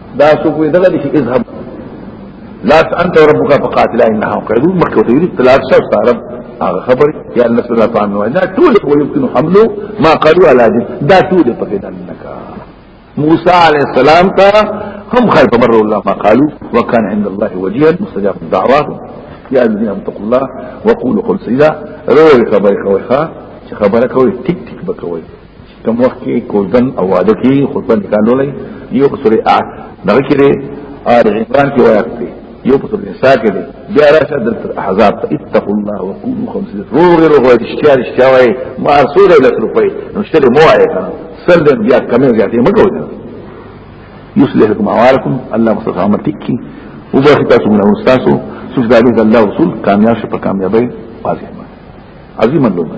دا څوک وي دغه چې اذهب لا انت ربك فقاتلا انها قيد مخکې ته یې تلاش شو ستاره هغه خبر یا الناس لا فهموا دا ټول هو يمكن حمله ما قالوا على دين دا ټول په دې دنک موسی عليه السلام ته هم خیر بر الله ما قالوا وكان عند الله وجيها مستجاب الدعوات يا الذين اتقوا الله وقولوا قل سيدا روي خبر خوي خا خبر خوي تك تك بكوي کوم وخت کې کوزن او واده کې خطبه نکالو لای یو په سورې آت دغه کې دی آل عمران کې وایي دی یو په سورې نساء کې دی بیا راشه د احزاب ته اتقوا الله وقولوا خمس روغ روغ وایي اشتیا اشتیا وایي ما رسول الله روپۍ نو شته مو وایي کنه سل بیا کمې زیاتې مګو ده یصلح لكم اعمالکم الله مصطفی عمر تکي وبخښه تاسو موږ استادو سوچ دا دې الله رسول کامیاب شي په کامیابی واضح عظیم اللومه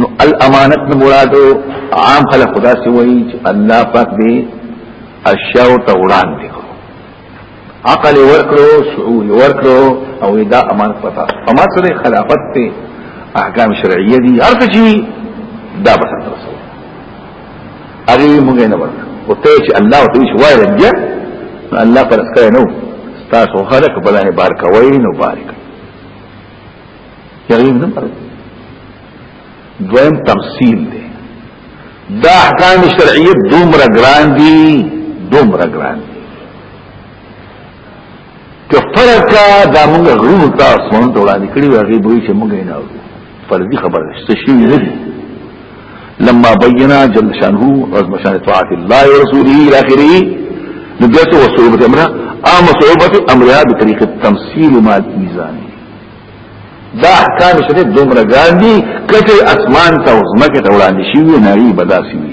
نو الامانت نه مراد عام خلک خدا سی وایي چې الله پاک دې اشیاء ته وړاندې کړو عقل ورکړو شعور ورکړو او دا امانت پتا اما سره خلافت ته احکام شرعیه دي هر څه چی دا بس تر سره هغه موږ نه ورک او ته چې الله او دې شوای رنګ الله پر اسکه نو تاسو خلک بلانه بار کوي نو بارک یغیم نه مرګ دویم تمثيل دی دا احکام شرعیه دومره ګران دي دومره ګران دي کفرکا دا موږ غوښتا سمون ټولانی کړی وغي به چې موږ نه اورو فرضي خبره څه شي نه دي لما بينا جل شانه عظم شان طاعت الله ورسوله الى اخره نبيت وصعوبة امرها اما صعوبة امرها بطريق التمثيل مع الميزان دا احکام شریف دومره ګاندي کته اسمان ته وزمکه ته وړاندې شي وي ناری بداسي وي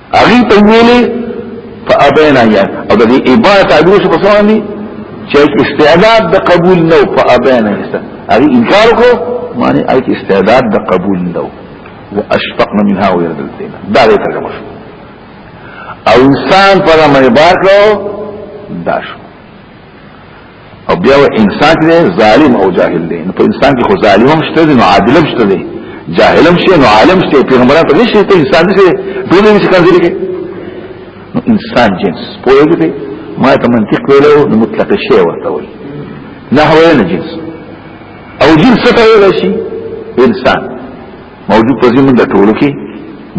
هغه ته ویلې فابینا یا او د ابا تعبیر شو پسوان دي چې استعداد د قبول نو فابینا یسته هغه انکار کو معنی هغه استعداد د قبول نو واشفقنا منها ويردلتنا دا دې ترجمه شو او انسان پر مې بار کړو دا شو او بیا و انسان کې ظالم او جاهل دی نو په انسان کې خو ظالم هم شته دی نو عادل هم شته دی جاهل هم شته نو عالم شته پیغمبران ته نشته ته انسان دی ټول یې څنګه ځل کې نو انسان جنس په یوه کې ما ته منطق ویلو نو مطلق شی ورته وي نه هو نه جنس او جنس ته ویل شي انسان موجود په زمين د ټولو کې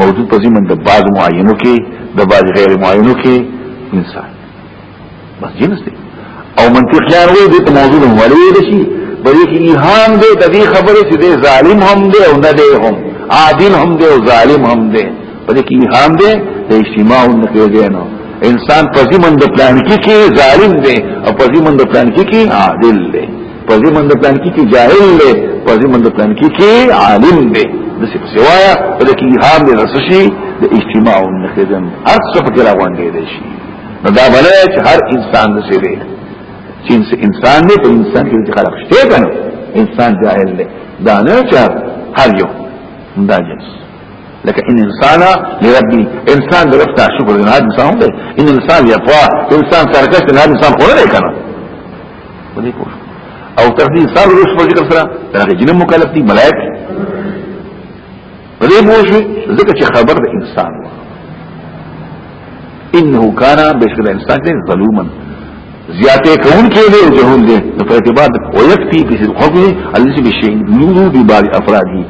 موجود په زمين د بعض معینو کې د بعض غیر معینو کې انسان بس جنس دی او منطقیان وی دی په موضوع هم ولی ویل شي بلکې ایهام دی د دې خبرې چې دی ظالم هم دی او نه دی هم عادل هم دی او ظالم هم دی بلکې ایهام دی د اجتماع نه کېږي نو انسان په زمند پلان کې کې ظالم دی او په زمند پلان کې کې عادل دی په زمند پلان کې کې جاهل دی په زمند پلان کې کې عالم دی د څه سوایا بلکې ایهام دی رسشي د اجتماع نه کېږي هر څه په کې راغونډې دي شي نو دا بنه چې هر انسان د څه دی چې انسان نه په انسان کې خلق شته کنه انسان جاهل دی دا نه چې هر یو دا جنس لکه ان انسان لربي انسان د رفتا شکر نه انسان دی ان انسان یقوا انسان سرکش نه انسان خو نه کنه ودي کو او تر دې سره روش په ذکر سره دا جن مکلف دي ملائکه په دې بوشي ځکه چې خبر د انسان و انه کان بشکل انسان دې ظلوما زیاته کون کې دې جهول دې په اعتبار او یکتی په حکم الذي بشي نورو دي بعض افرادي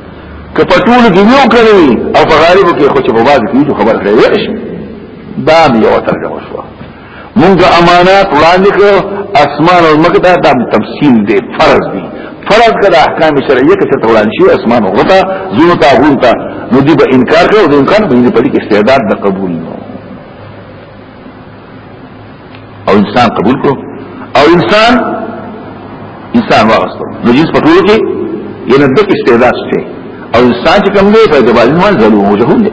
کپټول دې یو کړی او په غالب کې خو چې په بعض کې خبر کړی دا یو ترجمه شو مونږ امانات وړاندې کړو اسمان او مکه دا د تفصیل دی فرض دی فرض کړه احکام شرعیه کې ته وړاندې شي اسمان او غطا زونه تا غونتا نو دی به انکار کړو د امکان به دې په دې کې استعداد د قبول نو او انسان قبول کړو او انسان انسان واغستو نو جنس په ټول کې یې نه د استعداد شته او انسان چې کوم دی په دې باندې ځلو موجود دی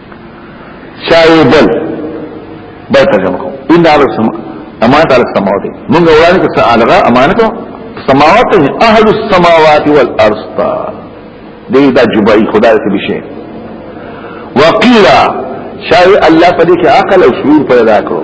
چاوی بل بل ترجمه کو ان على السماء امانت على السماوات موږ وړاندې کې سالغه امانت سماوات اهل السماوات والارض دې دا جبای خدای ته بشي وقيلا شاوی الله په دې کې عقل او شعور پیدا کړو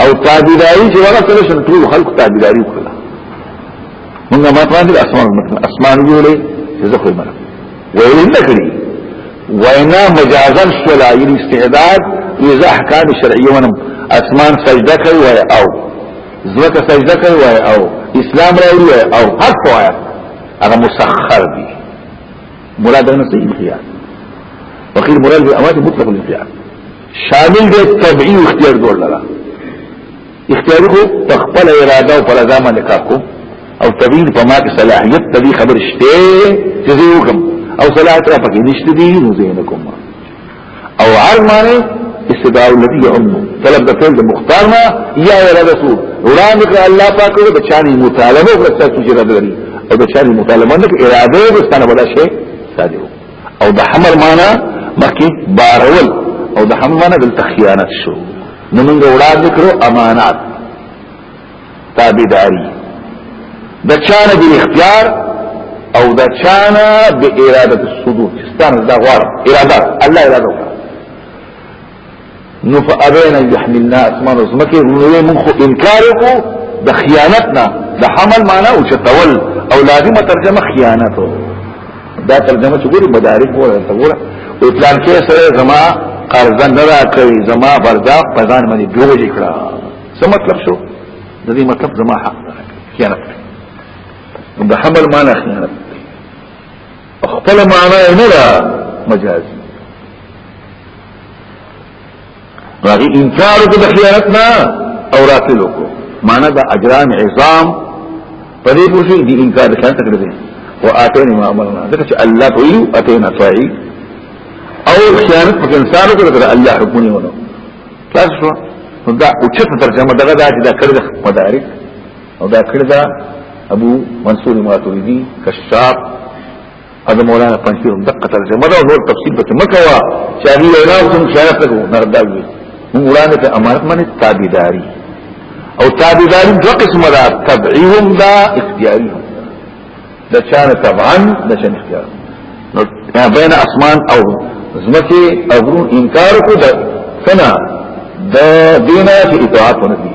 او تابعداري چې هغه کله شن ټول خلق تابعداري وکړه موږ ما ته باندې اسمان اسمان ویلې چې زه خو مړ ویل نه کړی وینا مجازا شولا یعنی استعداد اذا احکام شرعیه ونم اسمان سجده کوي وای او زوکه سجده کوي وای او اسلام راوړي وای او هر څه وای هغه مسخر دي مراد نه صحیح خيار وقيل مراد بالامات مطلق الانفعال شامل دی طبعی اختیار دور لرا اختیاری خو تخپل اراده و پرزا ما نکاکو او طبعی پا ما که صلاحیت تبی خبر شتے چیزی حکم او صلاحیت را پکی نشت دی نزینکم او عرض مانے استدعاء الذي يعمه طلب د فعل د مختار ما یا اراده سو وړاندې کړ الله پاک د چاني مطالبه وکړه چې اراده لري او د چاني مطالبه نه اراده وستانه ولا شي صادق او د حمل معنا مکه بارول او د حمل معنا د تخیانت شو نو موږ وړاندې کړو امانات تابعداري د چانه به اختیار او د چانه به اراده الصدور ستانه دا غواړم اراده الله اراده نو فابین ان يحملنا اسمان زمکه نو موږ خو انکار وکړو د خیانتنا د حمل معنا او چتول او لازمه ترجمه خیانت دا ترجمه چې ګوري مدارک وره ته وره او پلان کې سره زما قرض نه راکړي زما بردا پزان باندې جوړ کړه څه مطلب شو د دې مطلب زما حق خیانت د حمل معنا خیانت خپل معنا یې نه ده مجازي هغه انکار وکړ د خیانت نه او راکل وکړ معنا د اجرام عظام په دې پوښي د انکار د خیانت کړی دی او اتینا ما امرنا ځکه چې الله کوي اتینا طاعي او خیانت په انسان وکړ د الله حکم نه ونه تاسو دا اوچته ترجمه دغه د اجازه کړی مدارک او دا کړی دا ابو منصور ماتوریدی کشاف اده مولانا پنځیر دقه ترجمه دا نور تفصیل به مکوا چې هغه وینا کوم شایع کړو نرداوی موږ وړاندې ته امانت باندې تابعداري او تابعداري دوه قسمه ده تبعیهم دا اختیاري هم د چانه طبعا د چانه اختیار نو بین اسمان او زمکه او غرون انکار کو د سنا د دینه اطاعت ونکړي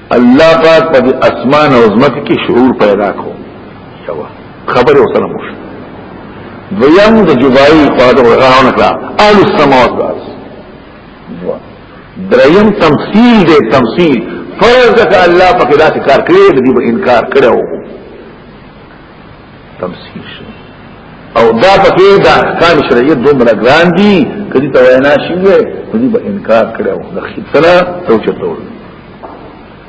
الله پاک په اسمان او زمکه کې شعور پیدا کو یو خبر او سلام وشو دویم د جدای قرات غاون کړه اهل السماوات باز دریم تمثيل دې تمثيل فرض ک الله په کدا کار کړی دې انکار کړو تمثيل شو او دا پکې دا احکام شرعیه دومره ګران دي کدي ته وینا شي کدي به انکار کړو د خپل توچتول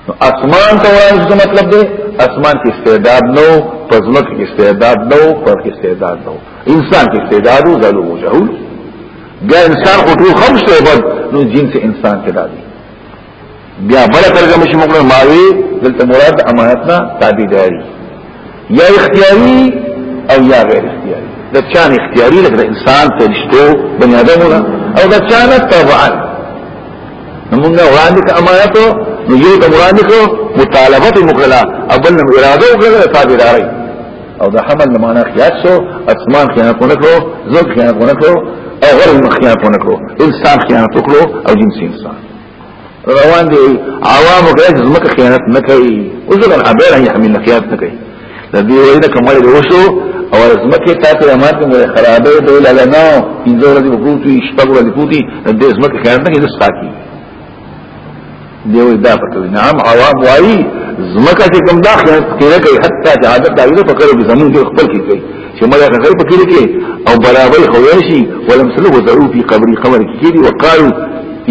نو اسمان ته وایي څه مطلب دی اسمان کې استعداد نو پزما کې استعداد نو پر کې استعداد نو انسان کې استعداد او ظلم او جهول دا انسان خو ټول خمس ته نو جنس انسان کې دادي بیا بل ترجمه شي موږ ماوي دلته مراد امانتنا تابعداري یا اختیاري او یا غیر اختیاري د چان اختیاري لکه د انسان فرشتو بني ادمونه او د چان طبعا موږ وړاندې ک امانت نو یو د وړاندې کو مطالبه مکلا او بل نو اراده وکړه تابعداري او د حمل نه معنا خیات شو اسمان خیانت نه کړو زوج خیانت نه کړو او غیر مخیانت نه کړو انسان خیانت وکړو او جنسي انسان روان دي عوام غیر زمکه خیانت نه کوي اوس غن ابیر هي حمل خیانت نه کوي د دې وینه کومه د وشو او زمکه تاسو یې ماته مو خرابې دی لاله نو انځه ورځې وګورتي شپږ ورځې پوتي د زمکه خیانت نه کوي د ساکي دیو دا پکوي نعم عوام وایي زمکه چې کوم دا خیانت کوي حتی چې عادت دی په کړو زمونږ خپل کې کوي چې مړه غیر په کلی کې او برابر خویشي ولم سلو زرو په قبر قبر کې کېږي وقالو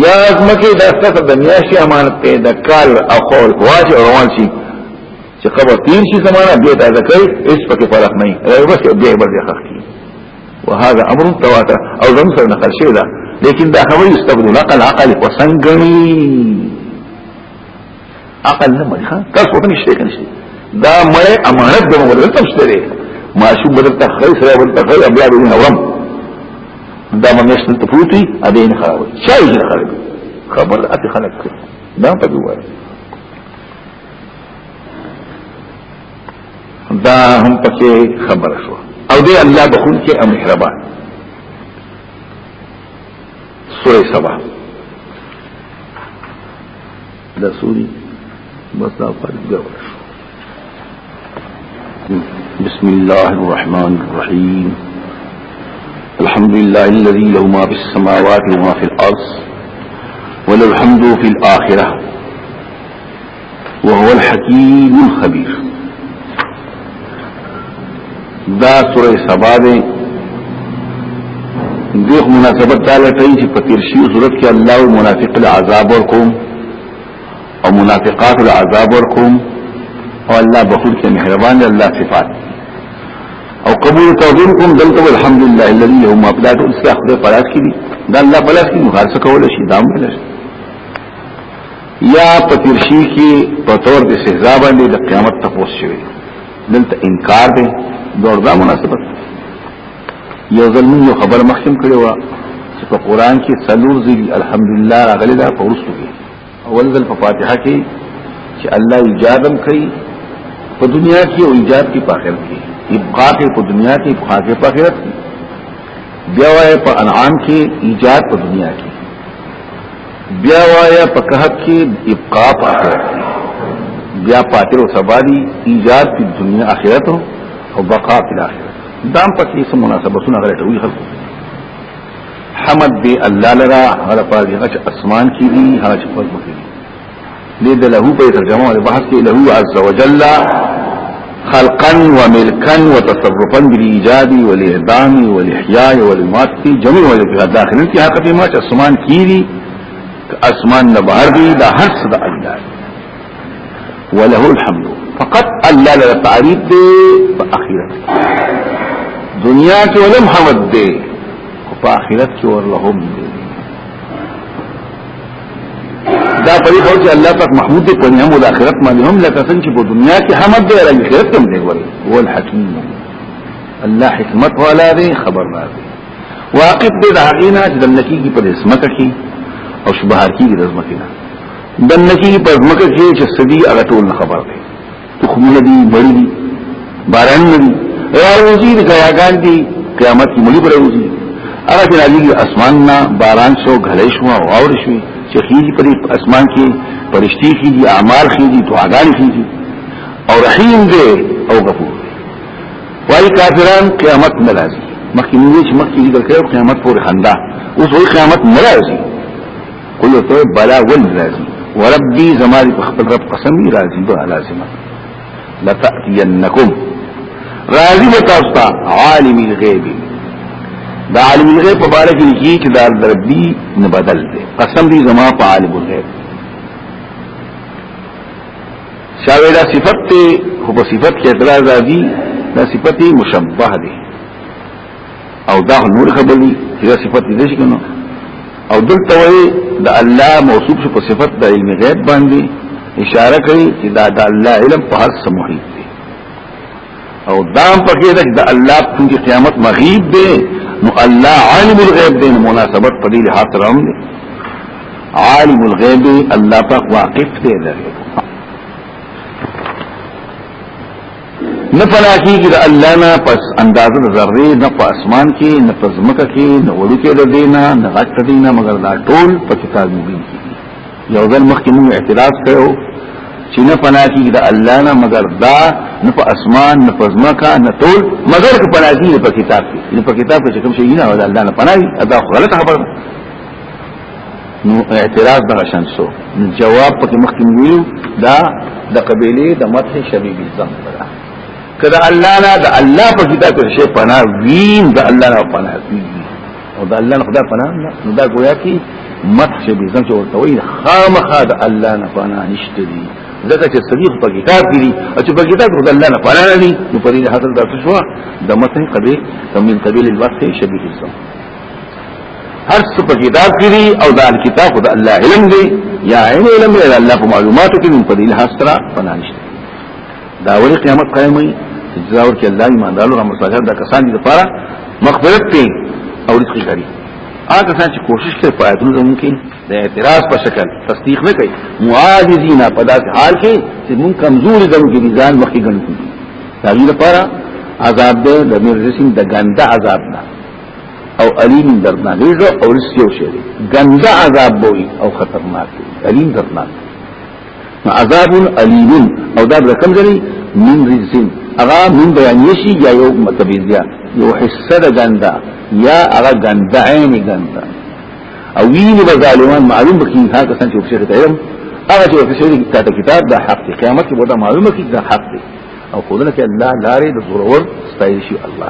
یا ازمکه د ستاسو د میاشي امانت ته د کال او خور واجب روان شي چې قبر تیر شي زمانہ دې ته ذکر اس پکې فرق نه وي بس دې بل دې حق وهذا امر تواتر او زم سره نقل شوی دا لیکن دا خبر یستبدل عقل عقل وسنګنی عقل نه مړ ښه تاسو په نشته کنه شي دا مړ امانت د مور ته مشته دی ماشوم بدل ته خیر سره بدل ته خیر بیا به نه ورم دا مې نشته ته پروتي ا دې نه خراب چا یې نه خراب خبر اته خلک دا په دی وایي دا هم پکې خبر شو او دې الله بخون کې ام مهربان سورې سبا د سوري بس دا فرق دی بسم الله الرحمن الرحيم الحمد لله الذي له ما في السماوات وما في الأرض وله الحمد في الآخرة وهو الحكيم الخبير دا سوره سبا دی دیخ مناسبت تعالی کوي چې په تیر شي صورت کې الله منافق العذاب ورکوم او منافقات العذاب ورکوم او الله بخور کې مهربان دی الله صفات او قبول توبین کوم دلته الحمدلله الذي هم ابلاد استخره پلاس کې دي دا الله پلاس کې مخارسه کول شي دام بلش یا په تیرشی کې په تور د سزا باندې د قیامت تفوس شوی دلته انکار دی دوردا مناسبت یو ظلم یو خبر مخکم کړی و چې په قران کې سلور ذل الحمدلله راغلی دا په ورسو کې اول ځل په فاتحه کې چې الله ایجادم کوي په دنیا کې او ایجاد کې په آخرت کې ابقا کې په دنیا کې ابقا کې په آخرت کې بیا وایي په انعام کې ایجاد په دنیا کې بیا وایا په کهف کې ابقاء پاتې بیا پاتې او سبا دي ایجاد په دنیا آخرت او بقاء په آخرت دام پکې سم مناسبتونه غلې ټوي خلک حمد دی الله لرا هغه پاره دي چې اسمان کې دي هغه چې پرځو کې دي دې د له په ترجمه او بحث کې له عز وجل خلقا وملكا وتصرفا بالإيجاد والإعدام والإحياء والمات في جميع وجهات داخل انت حقیقت ما چې اسمان کیری اسمان نه بهر دی دا هر څه د الله وله الحمد فقط الله له تعریف دی په اخرت دنیا کې ولم حمد دی په اخرت کې ورلهم دی دا په دې خو چې الله پاک محمود دې په نعمت او آخرت باندې هم لکه څنګه چې په دنیا کې حمد دی او آخرت هم دی ورته هو الحکیم الله حکمت والا دی خبر نه دی واقف دې د حقینا چې د نکیږي په اسمت کې او شبهار کې د اسمت نه د نکیږي په اسمت کې چې سدي هغه ټول خبر دی تخمونه دي بړي دي باران دي راوځي د غیاګان دي قیامت کې ملي راوځي هغه چې راځي اسمان نه باران شو غلې شو او اور شو چې خيږي په اسمان کې پرشتي خيږي اعمال خيږي دعاګان خيږي او رحیم دې او غفور وای کافران قیامت نه راځي مخکې موږ چې مخکې ذکر کړو قیامت پورې خندا اوس وایي قیامت نه راځي قلو ته بلا ول راځي وربي زماري په خپل رب قسم راځي به لازم لتاتينکم راځي به تاسو ته عالم الغيب دا عالم الغيب په اړه کې کی چې دا ربي نه بدل دي قسم دي زما په عالم الغيب شاوې دا صفت ته خو په صفت کې اعتراض راځي دا صفت مشبه دي او دا نور خبر دي چې دا صفت دې شي کنه او دلته وي د الله موصوف شو په صفت د علم غیب باندې اشاره کوي چې دا د الله علم په هر څه محیط دی او دا په کې د الله په قیامت مغیب دی نو الله عالم الغیب دی مناسبت په دې لحاظ روان دی عالم الغیب الله پاک واقف دی لري نه پلاکی کی دا اللہ نا پس اندازه دا ذره نه په اسمان کی نه په زمکه کی نه وړو کې د دینا نه غټ دینا مگر دا ټول په کتاب مبین کی یو ځل مخکې موږ اعتراض کړو چې نه پلاکی کی دا اللہ نا مگر دا نه په اسمان نه په زمکه نه ټول مگر که پلاکی په کتاب کی نه په کتاب کې کوم شي نه دا اللہ نه پناي دا غلط خبره نو اعتراض دغه شان سو نو جواب پکې مخکې ویو دا د قبيله د مدح شبيب الزم ده کله الله نه د الله په کتاب کې شی پناه وین د الله نه پناه وین او د الله نه خدا پناه نه نو دا گویا کې مدح شبيب الزم چې ورته وایي خامخا د الله نه پناه نشته دي ځکه چې صدیق په کتاب کې دي او چې په کتاب کې د الله نه پناه نه دي نو په دې حاصل دا څه شو د متن قبيله تمن قبيله الوصف شبيب الزم هر څه په کتاب کې دي او دا کتاب خدای الله علم دی یا علم علم دی الله په معلوماتو کې په دې لحاظ سره پنانشته دا ولې قیامت قائم وي جزا ورکړي الله ایمان دالو رحم سره دا کسان دي لپاره مغفرت کوي او رزق کوي هغه کسان چې کوشش کوي په آیتونو زمون کې د اعتراض په شکل تصدیق نه کوي معاجزین په داسې حال کې چې مون کمزوري زمون کې ځان مخکې ګڼو دا لپاره عذاب ده د مرزسین د ګنده عذاب نه او علیم دردناک ریزو او رس یو شی دی گنده عذاب بوي او خطرناک دی علیم دردناک نو عذاب علیم او دا رقم دی من رزین اغا من بیان یشی یا یو متبیزیا یو حصه دا گنده یا اغا گنده عین گنده او ویني بظالمان معلوم بکی ها کسان چې وکړي ته علم هغه چې وکړي ته کتاب دا حق دی قیامت کې به دا معلومه کې دا حق دی او خدای ته الله لارې د ضرور ستایي شي الله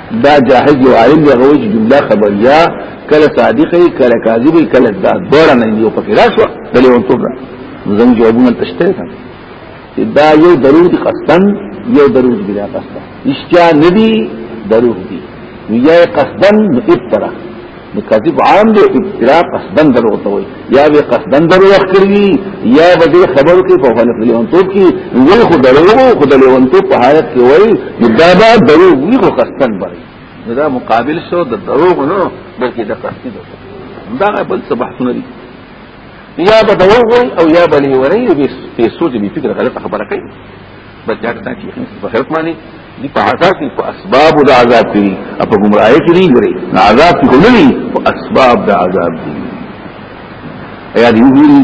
دا جاهد یو عالم دی غوږ جمله خبریا کله صادق وي کله کاذب وي کله دا دوړه نه یو پکې راشو د لیون توګه زموږ جوابونه تشته ده دا یو ضرور دي قصدن یو ضرور دي بلا قصدن اشتیا ندی ضرور دي وی قصدن ابتره نو کذب عام دی ابتلاء قصدن درو ته وي یا به قصدن درو وخت کړی یا به دې خبرو کې په غلط لیون تو کې وی خو درو خو د لیون تو په حالت کې وای دا دا درو وی خو قصدن بری دا مقابل شو د درو نو بلکې د قصدن درو دا بل څه بحثونه دي یا به درو او یا به لیوري به سوچ به فکر غلط خبره کوي بچا کتا کی په خیر معنی دی په عذاب کې په اسباب د عذاب کې دي په گمراهۍ کې دي ګري نه عذاب کې نه دي په اسباب د عذاب دي ایا دی ویلي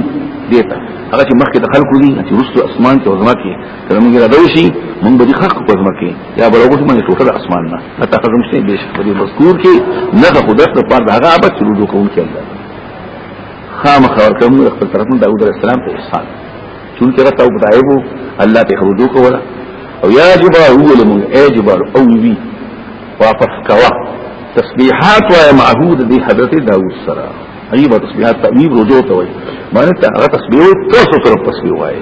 دیتا هغه چې مخکې د خلکو دي چې رسو اسمان کې وزما کې کله موږ را دوشي موږ به خلق په وزما کې یا بل وګورم چې ټوټه اسمان نه حتی خزم شته به شي په مذکور کې نه د خدای په پاره هغه ابد چې رجوع کوونکی الله خامخ ورکوم خپل طرفن داوود علیه السلام ته احسان چون کې راته وګدایبو الله ته خرجو کولا او یا جبار هو لمن اے جبار او وی واپس کوا تسبیحات و معهود دی حضرت داوود سره عجیب تسبیحات تعمیر رجوع ته وای معنی ته هغه تسبیح تاسو سره تسبیح وای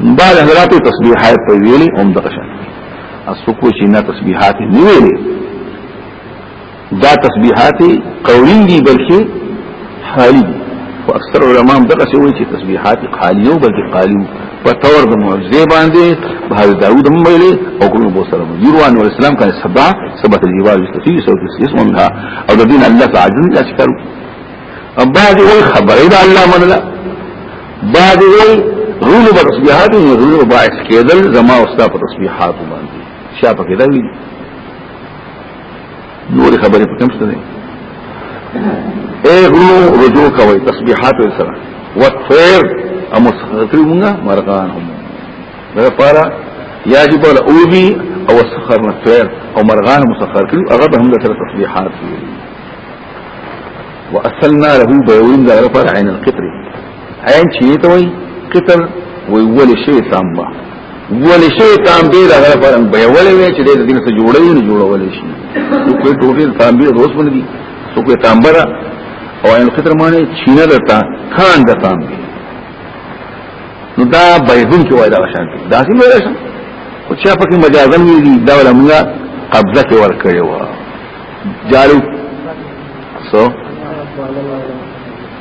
بعد حضرات تسبیحات په ویلي هم دغه شان اسو کو چې نه تسبیحات نه ویلي دا تسبیحات قولی دي بلکې حالی دي او اکثر علما هم دغه څه وایي چې تسبیحات قالی او بلکې قالی په تور د معجزې باندې بهر داوود هم ویلي او کوم بو سره یروان ول اسلام کله سبا سبا د جواب استفی سو کې اسم منها او د دین الله تعالی جن اشکر بعد وی خبر اذا الله من لا بعد وی رول به تسبیحات او رول به باعث کېدل زما او ستا په تسبیحات باندې شاپه کې دا ویلي نور خبرې په کوم څه دي اے غنو رجوع کوي تسبيحات سره وطير امسخرتو موږ مرغان هم دا پارا یاجب الاوبی او سخر نطير او مرغان مسخر کړو هغه به هم د سره تسبيحات دي واسلنا له بيوم ذا رفع عين القطر عين شيء توي قطر ويول شيء سامبا ګول شي تانبې د هغه پر بیولې وي چې د دې څخه جوړې نه جوړولې شي نو په ټوټې تانبې روز باندې دي څو په تانبره او ان خطر معنی چینه درتا خان د تانبې نو دا بيدون کې وای دا شان دا څه ویل شي او چې په کې مجازن وی دي دا ولا موږ قبضه کې ور کړې و جارو سو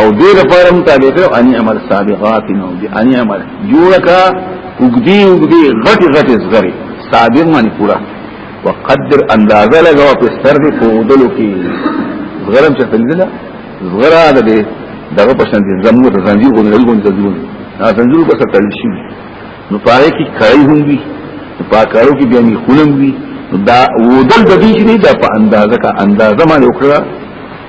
او دې لپاره هم تابع کړو ان عمل سابقات نو دي ان عمل جوړکا وګدي وګدي غټ غټ زغري سابق معنی پورا وقدر اندازه لګو په سر دې کودلو کې زغرم چې تلل زغرا ده دې دغه پښتن دې زموږ ته زنجیر غوندې غوندې تدون دا زنجیر په سر تل شي نو پاره کې کړی هم وي په کارو کې بیا نه خولم وي دا ودل د دې چې دا په اندازه کا اندازه معنی وکړه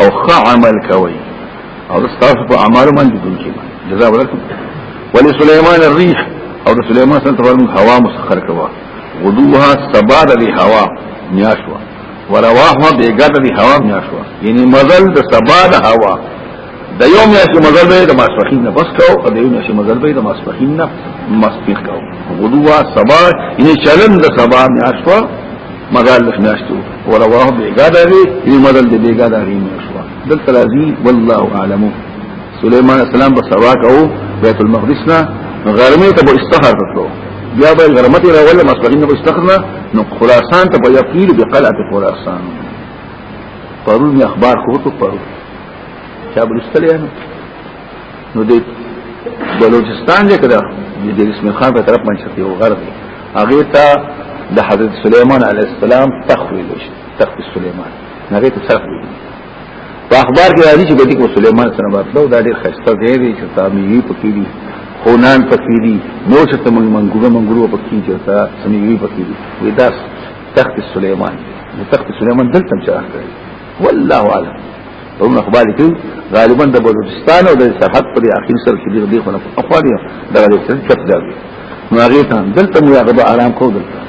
او ښه عمل کوي او تاسو په اعمال باندې دن کې جزاء ورکړي ولي سليمان الريح او سليمان سره تفرم هوا مسخر کوا غدوها سبا د هوا میاشوا ورواحوا بیګا د هوا میاشوا یعنی مزل د سبا د هوا د یو میاشت مزل به د ماسپخین نه پس کو او د یو میاشت مزل به د ماسپخین نه ماسپخ کو غدوها سبا یعنی چلن د سبا میاشوا مګر لس میاشتو ورواه بیګا دا دی یې مدل دی بیګا دا غي میاشو دلته راځي والله اعلم سليمان السلام په سوا کو بیت المقدس نه غرمه ته به استخر وکړو بیا به غرمه ته راول مسبقین به استخر نه نو خراسان ته به یقیل بقلعه خراسان پرون اخبار کوته پرون چا بلستلیانو نو د بلوچستان دې کړه د اسم خان په طرف باندې شته یو غر دی هغه ته د حضرت سليمان عليه السلام تخويل شي تخويل سليمان هغه ته صرف وي په اخبار کې راځي چې ګټي کو سليمان سره باتلو دا ډېر خسته دی دی چې تامیي پکې دي خونان پکې دي نو چې تم منګوره منګوره پکې چې تا سميي پکې دي وې دا تخت سليمان تخت سليمان دلته چا راځي والله اعلم هم اخبار کې غالبا د بلوچستان او د سرحد پر اخیر سر کې دی دی خو نه اخبار یې دا د څه چپ دی نو هغه ته دلته مو هغه آرام کو دلته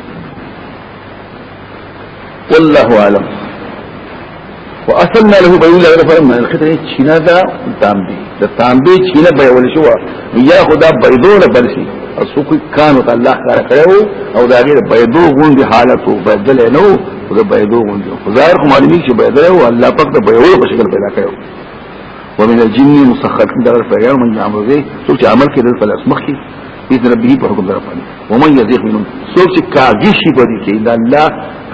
والله اعلم واصلنا له بيولا ورفعنا من الختنه چینا دا تامبی دا تامبی چینا بیول شو یا خدا بيدو نه بلشي اسو کوئی کانو ته الله کار کړو او دا غیر بيدو غوندي حالتو بدل نه دا بيدو غوندي ظاهر خو معلومي چې بيد دی او الله پاک د بيولو په شکل پیدا کړو ومن الجن مسخر من دغه فريان من عمرو دي څوک چې عمل کوي د فلس مخ کې باذن ربه په حکم درپان ومن يزيغ منهم څوک چې کاږي شي په دې کې دا الله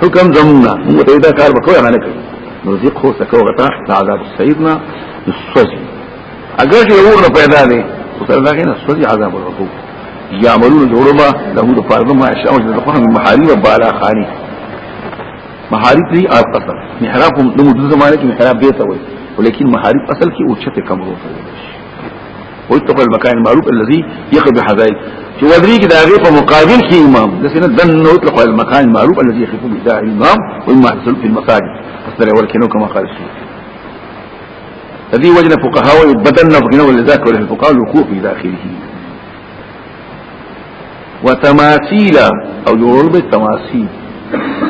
حکم زمونه موږ ته دا کار وکړو نه کوي نو ذکر خو سکو غتا عذاب سیدنا الصجی اگر چې اور نه پیدا دی او تر داګه نه سوځي عذاب ورکو یعملون جوړما له د فرض ما شاء الله د فهم محارب بالا خاني محارب دی اپ قسم محراب هم د مدد زمانه کې محراب به ته وي ولیکن محارب اصل کې اوچته کم وروته وي تقل مکان معروف الذي يخذ حذائق چې ودري کې داغه په مقابل کې امام د سینه دن نو تلقى المكان معروف الذي يخف به الامام وما يحصل في المساجد اصدر ولكنه كما قال الشيخ دې وجه نه فقها وي بدن نه بغنه ولا ذاك ولا فقها الوقوع في داخله وتماثيل او جوړول به تماثيل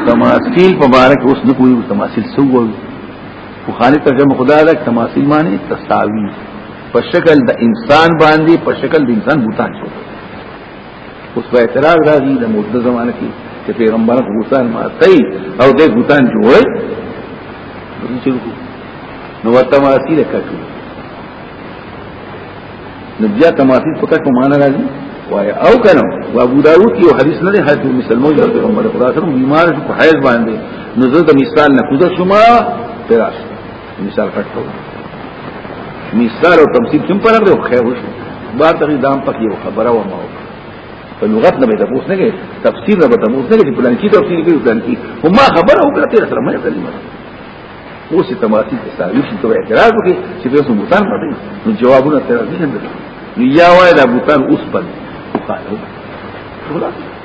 تماثيل مبارک اوس نه کوي تماثيل سو خو خالق ترجمه خدا ده تماثيل معنی تساوي په شکل د انسان باندې په شکل د انسان بوتان شو اوس په اعتراض راځي د موجوده زمانه کې چې پیغمبر غوتان ماتي او د غوتان جوړ نو ورته ماسی ده کټو نو بیا تماسی په کټو معنا راځي وای او کنه و ابو داود یو حدیث نه حد مسلمان یو پیغمبر خدا سره بیمار په حیض باندې نو زه د مثال نه کوزه شما تراش مثال کټ کوو مثال او تمثيل څنګه پر راغلو خیر وشو بار ته دام پکې یو خبره و ما په لغت نه به تاسو نه کې تفسیر نه به تاسو نه کې پلان کې تفسیر کې پلان کې هم ما خبره وکړه تیر سره مې کلمه اوس ته ماتي ته ساوي چې ته اعتراض وکړي چې به سم بوتان پاتې نو جوابونه تر دې نه نو یا وای دا بوتان اوس باندې وکړو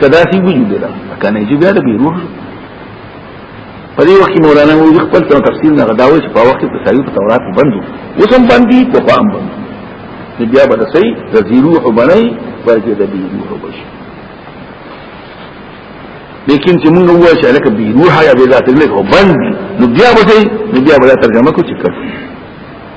کدا سی وجود ده کنه چې بیا د بیرور په دې وخت مولانا مو خپل ته تفصیل نه غداوي چې په وخت په سایو په تورات بندو وسم باندې په قام باندې نو بیا به سي د زیروح بنای ورته د بیرور بشي لیکن چې موږ وایو چې لکه بیروح یا بذات الله باندې نو بیا به نو بیا به ترجمه کو چې کړو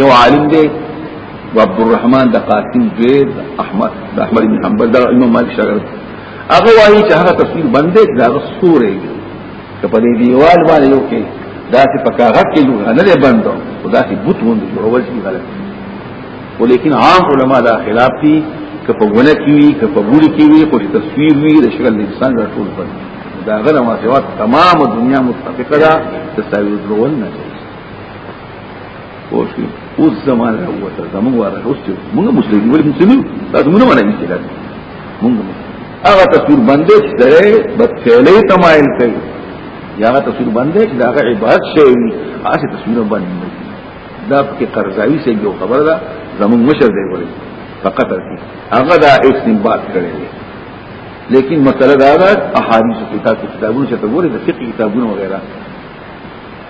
یو عالم دی عبد الرحمن د قاسم زید احمد د احمد بن حنبل د امام مالک شاګرد هغه وایي چې هغه تصویر باندې دا سورې چې په دې دیوال باندې یو کې دا چې په کاغذ کې جوړ نه دی بندو خدا چې بوت وند جوړول شي غلط ولیکن عام علما دا خلاف دي که په ونه کې وي که په ګوري کې وي خو تصویر وي د شکل انسان را ټول پر دا غره ما تمام دنیا متفقه ده تصویر ورول نه اوس اوس زمانه راوته زموږ واره اوس چې موږ مسلمان ولې مسلمان تاسو موږ نه مانه کېږي موږ هغه تصویر باندې چې بد فعلې تمایل کوي یا هغه تصویر باندې چې دا عبادت شي هغه تصویر باندې دا پکې قرضاوي سي یو خبر ده زموږ مشر دی وایي فقط ارتي هغه دا استنباط کړی دی لیکن مسله دا ده احادیث کتاب کتابونو چې ته ګورې د فقہ کتابونو وغیرہ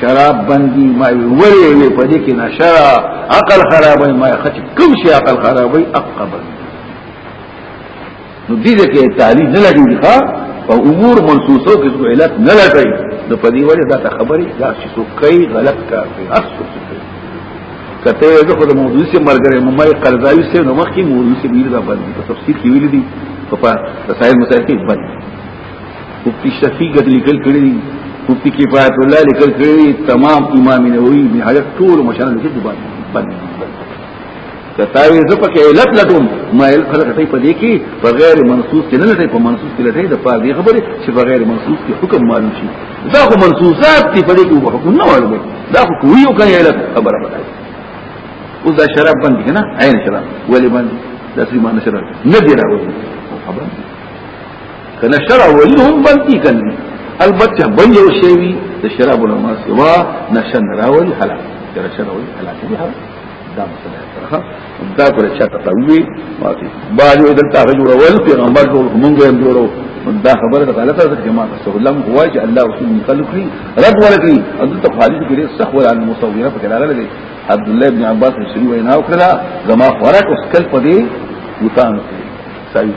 شراب بندي ما ویلې وی په دې کې نشه عقل خرابوي ما خچ کوم شي عقل خرابوي اقبل نو دې کې تعالی نه لګي ښا او امور منصوصو کې څه علت نه لګي نو په دې وجه دا خبري دا چې څوک کوي غلط کار کوي اصل کته یو د خود موضوع سي مرګره ممای قرضاوي سي نو مخکې موضوع سي ویل دا باندې په تفصیل کې ویل دي په رسائل مسائل کې باندې مفتی شفیع قد لیکل کړی دی مفتی کفایت الله لیکل کړی دی تمام امام نووي ابن حجر ټول مشان لیکل دی باندې کتاوی زه پکې علت لټوم ما علت خلک ته په دې کې په غیر منصوص کې نه لټي په منصوص کې لټي د پاره دی خبره چې په غیر منصوص کې حکم معلوم شي دا خو منصوصات دی په دې کې حکم نه وړي دا خو کوي او کوي علت خبره پاتې اوس دا شراب بند کنه عین شراب ولی بند دا سری معنی شراب نه دی راوځي خبره کنه شرع ولی هم بلتی کنی البته بل یو شی وی د شراب له ما سوا نشن راول حلال تر شرع وی حلال دی حرام دا مسله ترخه دا کول چې تاسو وی واقعي باجو دل تاسو جوړ ول پیغمبر ټول مونږ هم جوړو دا خبره ده غلطه ده جماعت رسول الله هو چې الله رسول من خلق لي رد ورکړي او د تخالف کې صح ولا المصوره په دلاله لګي عبد الله ابن عباس رسول وینا وکړه زما خوراک اوس کل پدې وتان سعید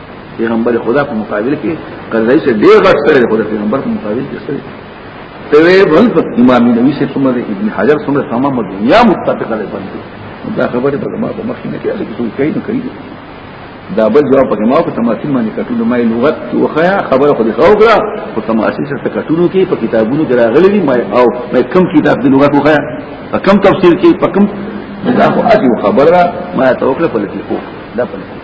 پیغمبر خدا په مقابل کې قرضای سے ډیر غټ سره خدا پیغمبر په مقابل کې سره ته وی بل په امام نبی سے ثم ابن حجر ثم تمام دنیا متفقه ده باندې دا خبره په ما په مخ نه کې هغه څه کوي نه کوي دا بل جواب په ما په تماثيل باندې کټو ما لغت او خیا خبره خو دې خو کړه په تماثيل سره کټونو کې په کتابونو کې راغلي دي ما او ما کم کتاب دې لغت خو خیا په کم تفسیر کې په کم دا خو اجي خبره ما توکل په لکه دا په لکه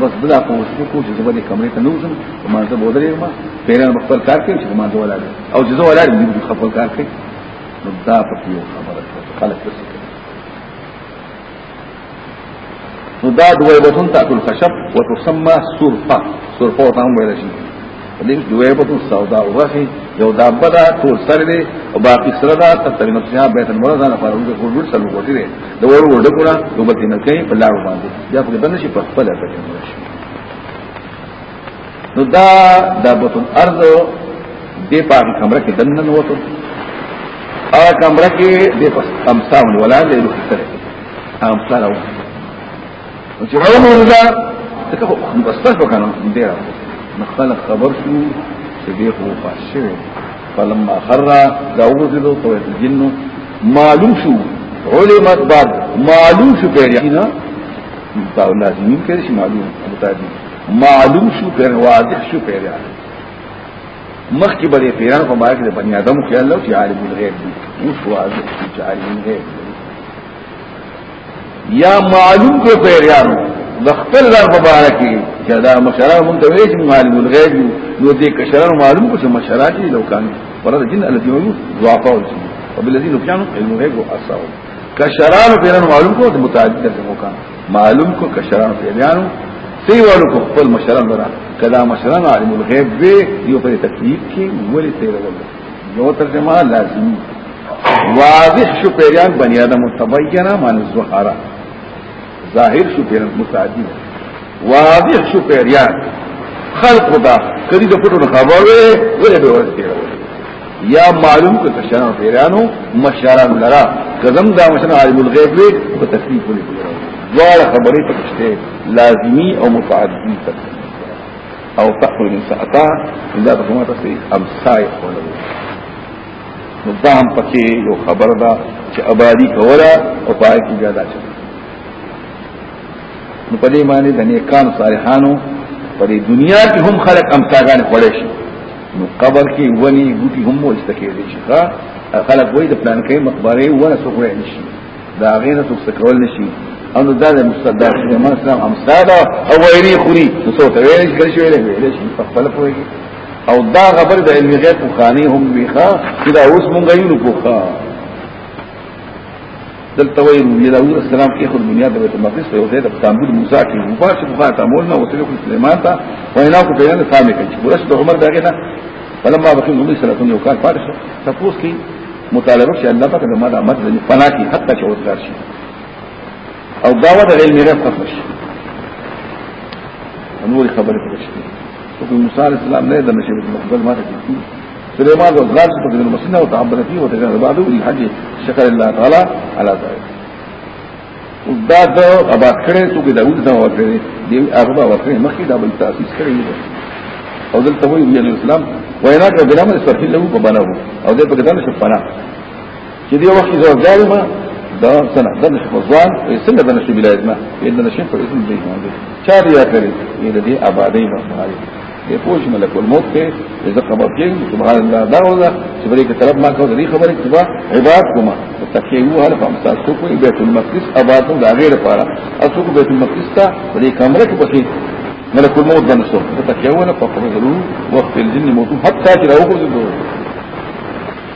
بس بلا کوم څه کو چې زبر کمرې ته نوزم ما زه بودرې ما پیران خپل کار کوي چې ما زه ولاړ او چې زه ولاړ دې خپل کار کوي نو دا په یو خبره خلک څه کوي نو دا دوه وتون تاکل خشب وتسمى سرفه سرفه ته هم ویل شي دې دوی په سودا ورخي یو دا بلا ټول سره دي او باقي سره دا تر نو څنګه بیت المرزا نه پاره موږ ګور سره وګورې دي دا ور ور ډکولا نو به نه کوي په لار باندې یا په بند شي په خپل ځای کې نو دا د بیت الارض دې په کمره کې دنن وته او کمره کې دې په امساون ولا دې روح سره امساون او چې راو مونږ دا ته خو بس تاسو کنه دې راو نو خپل خبر شو چې دې خو فاشوي فلما خر داوود له تو الجن معلوم شو علمت بعد معلوم شو پیرینا دا لازمي کړي چې معلوم متعدي معلوم شو پیر واضح شو پیریا مخ کې بلې پیران په باندې د بنی آدم خیال لو چې عالم الغیب دی اوس واضح چې عالم الغیب دی یا معلوم کو پیریانو د خپل ځان مبارک چې دا مشره مونږ ته ویل چې معلوم الغیب نو دې کشرانو معلوم کو چې مشره دي لو کان ورته جن الذي يعلم ضعفاء وبالذين كانوا علم الغیب واسعوا کشرانو پیرانو معلوم کو د متعدد د مکان معلوم کو کشرانو پیرانو سی والو کو خپل مشران برا کدا مشران عالم الغیب وی یو په تکلیف کې ولې تیر ولې یو ترجمه لازمی واضح شو پیران بنی آدم متبینا من الزهرا ظاهر شو پیران متعدی واضح شو پیران خلق خدا کدی د پټو خبر وې ولې به ورته یا معلوم کو تشان پیرانو مشاران لرا کزم دا مشان عالم الغیب وې په تکلیف ولې دوه خبرې پکشته لازمی او متعدی تکلیف او فقر نساتا دا د کومه تاسو امسای کوله نو دا هم پکې یو خبر ده چې آبادی کولا او پای کې زیاده شي نو په دې معنی د نیکان صالحانو په دې دنیا کې هم خلق امتاګان خوړې شي نو قبر کې ونی ګوتی هم مو استکې دي شي خلق وای د پلان کې مقبره ونه سوړې نشي دا غیر څه څه کول نشي او نو دا د مصدق د ما اسلام امثال او غیری خوري نو څه ته ویل شي شي ویل شي په خپل پوي او دا خبر د علم غیب کو خاني هم بيخا چې دا اوس مونږ یو کو خا دلته وایي نبی داوود السلام کې خود بنیاد بیت المقدس په وسیله د تعبد موسی کې مبارک چې بخار تعامل نه وسیله کو سليمان ته وینا کو پیغام سامي کوي ورسره عمر داګه نه فلما بقي النبي صلى الله عليه وسلم يقال فارس تفوس كي مطالبه چې الله پاک زما د امت د پناه کې حق ته وځار شي او داوا د علم رب ختم شي نور خبره پکې شي او موسی عليه السلام نه د نشي د مقبل ماته کیږي سليمان او غاز په دې مسنه او تعبد فيه وتجاهد بعده الحج شكر الله تعالى على ذلك دا د آباد کړي څو کې داوود دا ورکړي دی هغه ورکړي مخکې دا بل تاسیس کړی او دلته وی نبی اسلام وینا کړ بلام سرحیل له په بناو او دې په ګدان شپ پنا چې دی وخت زو ظالما دا سنه د نشف ځوان او سنه د نشف بلاد ما د نشف په اسم دی باندې چا دی کړی دې آبادی مخالفه دې پوه شو ملک الموت ته زه خبر کېم سبحان الله دا ولا چې بلې طرف ما کوله دې خبرې چې با عباد کومه تکیو هر فهم تاسو کو بیت المقدس آباد نو دا غیر لپاره تاسو کو بیت المقدس ته بلې کمره کې پکې ملک الموت باندې سو تکیو نه په خبرو وخت الجن موت حتی چې راوخو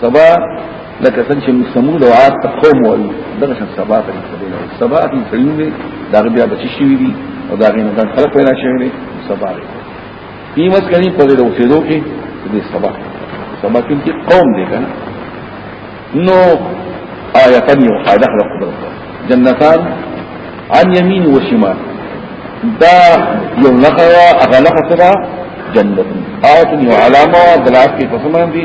سبا لکه څنګه چې سمود او عاد ته قوم وایي دغه شان سبا ته سبیل وایي سبا دې سړیو دې دا بیا بچی شي دي او دا غینه دا خلک پیدا شوی دي سبا دې قیمت کوي په دې اوسېدو کې دې سبا سبا کې قوم دې کنه نو آیتن یو قاعده خلق قدرت جنتان عن يمين وشمال دا یو لغه اغلقه سره جنت آیتن یو علامه دلالت کوي په سمان دي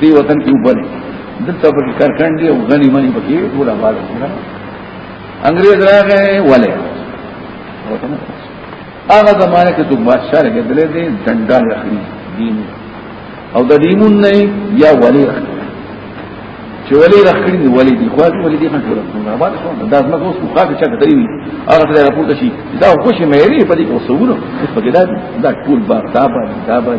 دی وطن کې وبني دلته په کارکان دی او غني مني پکې ټول آباد کړه انګريز راغی ولې هغه زمانه کې څوک بادشاہ لګیدلې دي ډنډا اخلي دین او د دیمون نه یا ولی اخلي چې ولی راخړي دی ولی دی خو ولی دی کنټرول کوم آباد شو دا زما اوس خو خاطر چا کتلی وي هغه سره راپورته شي دا خوشي مې لري په دې اوسونو په دې دا ټول بار دا بار دا بار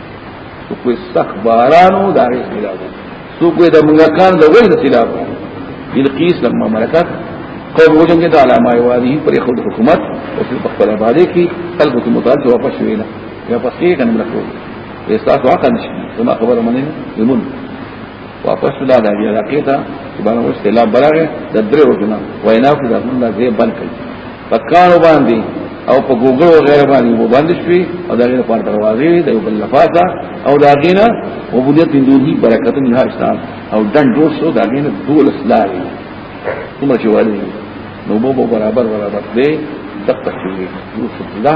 کوئی سخت بارانو دا غي خلاف سو کوئی د موږ کار د وایي خلاف بلقیس لما ملکت قوم وجنګ د علامه وادي پر خود حکومت او په خپل باندې کې خلق ته متعلق واپس ویلا یا پس کې کنه ملکو استاسو عقل شي زما خبره منه یمن واپس لا د علاقې ته باندې استلام براغه د درې وجنه وینا کو د الله زی بل کړي پکانو باندې او په ګوګل او غیره باندې مو باندې شوي او دا غیره پر دروازې د یو بل لفاظه او دا غیره عبودیت دوی برکت نه هاشتان او دن جوړ شو دا غیره دول اسلامي کوم چې والي نو بو برابر برابر دی دقه شي نو څه ده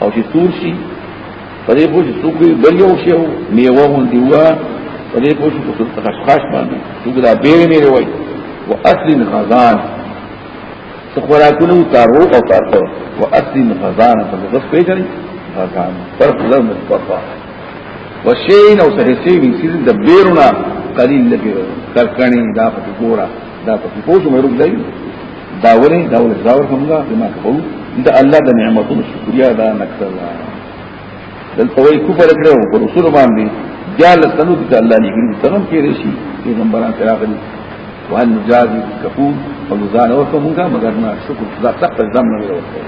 او چې تور شي په دې پوه چې څوک یې بل یو شی او میوه غوندي وه په دې پوه چې په څه خشخاش باندې څوک دا بیرې میرې وایي و اصل خزان څه خوراکونه او تارو او تارو و اصل خزان په دې څه پیژني خزان پر خزان مصطفی وشین او سهسی من سیز د بیرونه قلیل لګي کرکنی دا په ګورا دا په پوسو مې روغ دی دا ولې دا ولې دا ورته موږ بما کفرو دا الله د نعمتونو شکریا دا نکړه دلته وی کفر کړو پر رسول باندې جال سنو د الله نه ګری ترم کې رشي پیغمبران تراغلي وان نجازي کفور او ځان ورته موږ مگر نه شکر دا تقدم نه ورته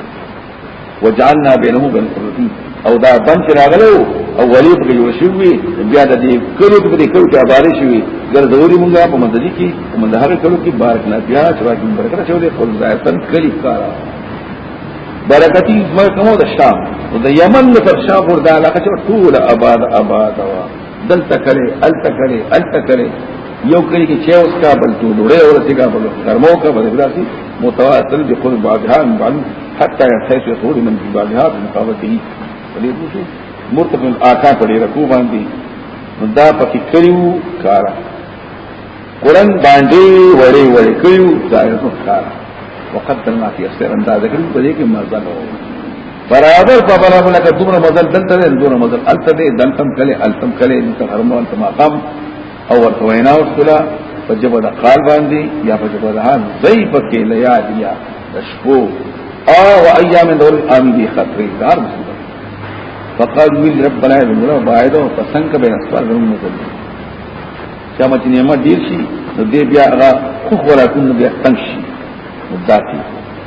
وجعلنا بينهم بين قرتين او دا بنچ راغلو او ولی په یو شوی بیا د دې کلو په دې کلو کې اباره شوی ګرځوري مونږه په مددي کې په مونږه هغه کلو کې بارک نه بیا چې واکې برکت شولې خپل ځای تن کلی کار برکتی ما کومه د شام او د یمن له پر شام ور د علاقه چې ټول آباد آباد وا دل تکلې ال تکلې ال تکلې یو کلی کې چې اوس کا بل ټول ډوړې ورته کا بل کرمو کا بل براسي متواتر دي خود بعضها من بعض حتى يحيث يخرج من بعضها بمقابته ولې وشو مرتب الاتا په رکوع باندې دا پکې کړیو کار قران باندې وړي وړي کړیو دا یو کار وقدرنا في اكثر اندازه کړو په دې کې مزل وو برابر په برابر لکه دومره مزل دلته دومره مزل الته دې دلتم کله التم کله انت هرمو انت مقام او ورته وینا وکړه په جبه د قال باندې یا په جبه د حال زی پکې لیالیا د شپو او ایام د الان دی خطرې دار مصیبت فقال ویل رب لا یذل باید او پسنګ به اسوار غوږ نه کوي چې ما چې نعمت ډیر شي نو دې بیا هغه خو خورا کوم بیا تنگ شي مدعا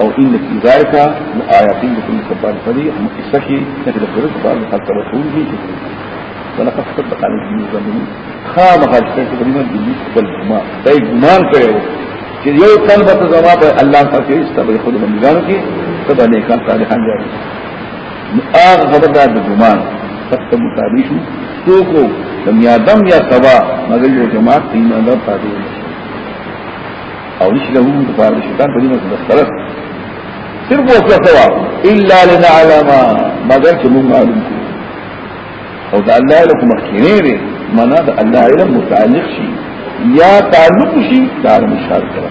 او ان فی ذلک آیات لكل صبر فدی هم قصه کی تکل فرض بعد خلق رسول کی ولا قصد بقال الدين زمین خام خال شته چې دنیا د دې خپل ما دای ګمان کړو چې یو تن به زما په الله تعالی کې استبې خود بندګانو کې تبه نه کان صالحان جاري نو هغه خبر دا د ګمان فقط مطابق شو تو کو دنیا دم یا سبا مگر یو جماعت ایمان دار پاتې او نشي له موږ په اړه شیطان په دې نه مسترد صرف وسله سوا الا لنعلم مگر چې موږ معلوم او دا الله له کوم خیره دی معنا دا الله علم متعلق شي یا تعلق شي دا مشار کړه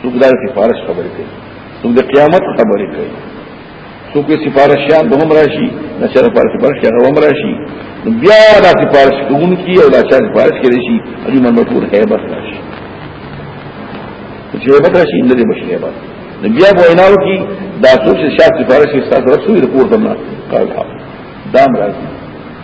څوک دا سفارش خبرې کوي څوک د قیامت خبرې کوي څوک سفارشیان به هم راشي نه چې لپاره سفارش هغه هم راشي بیا دا سفارش کوونکی او دا چې سفارش کوي شي هغه من مطلوب هیبت راشي چې هیبت راشي نه دی مشي هیبت بیا به ویناو کی دا څوک چې شاف سفارش کې ستاسو رسول د پور دمنه قال حق دام راځي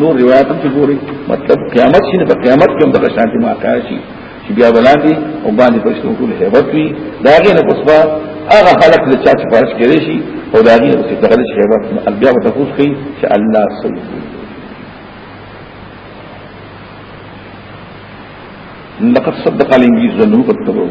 نور روایت هم چې ګوري مطلب قیامت شي نه په قیامت کې هم د شانتي واقع شي چې بیا ولاندې او باندې پښتو ټول هیبت وي دا غي نه پسوا هغه خلق له چا چې فرض کړي شي او دا غي چې دغه شي هیبت بیا په تفوس کوي چې الله صلی لقد صدق الانجيز ظنه قد كبروا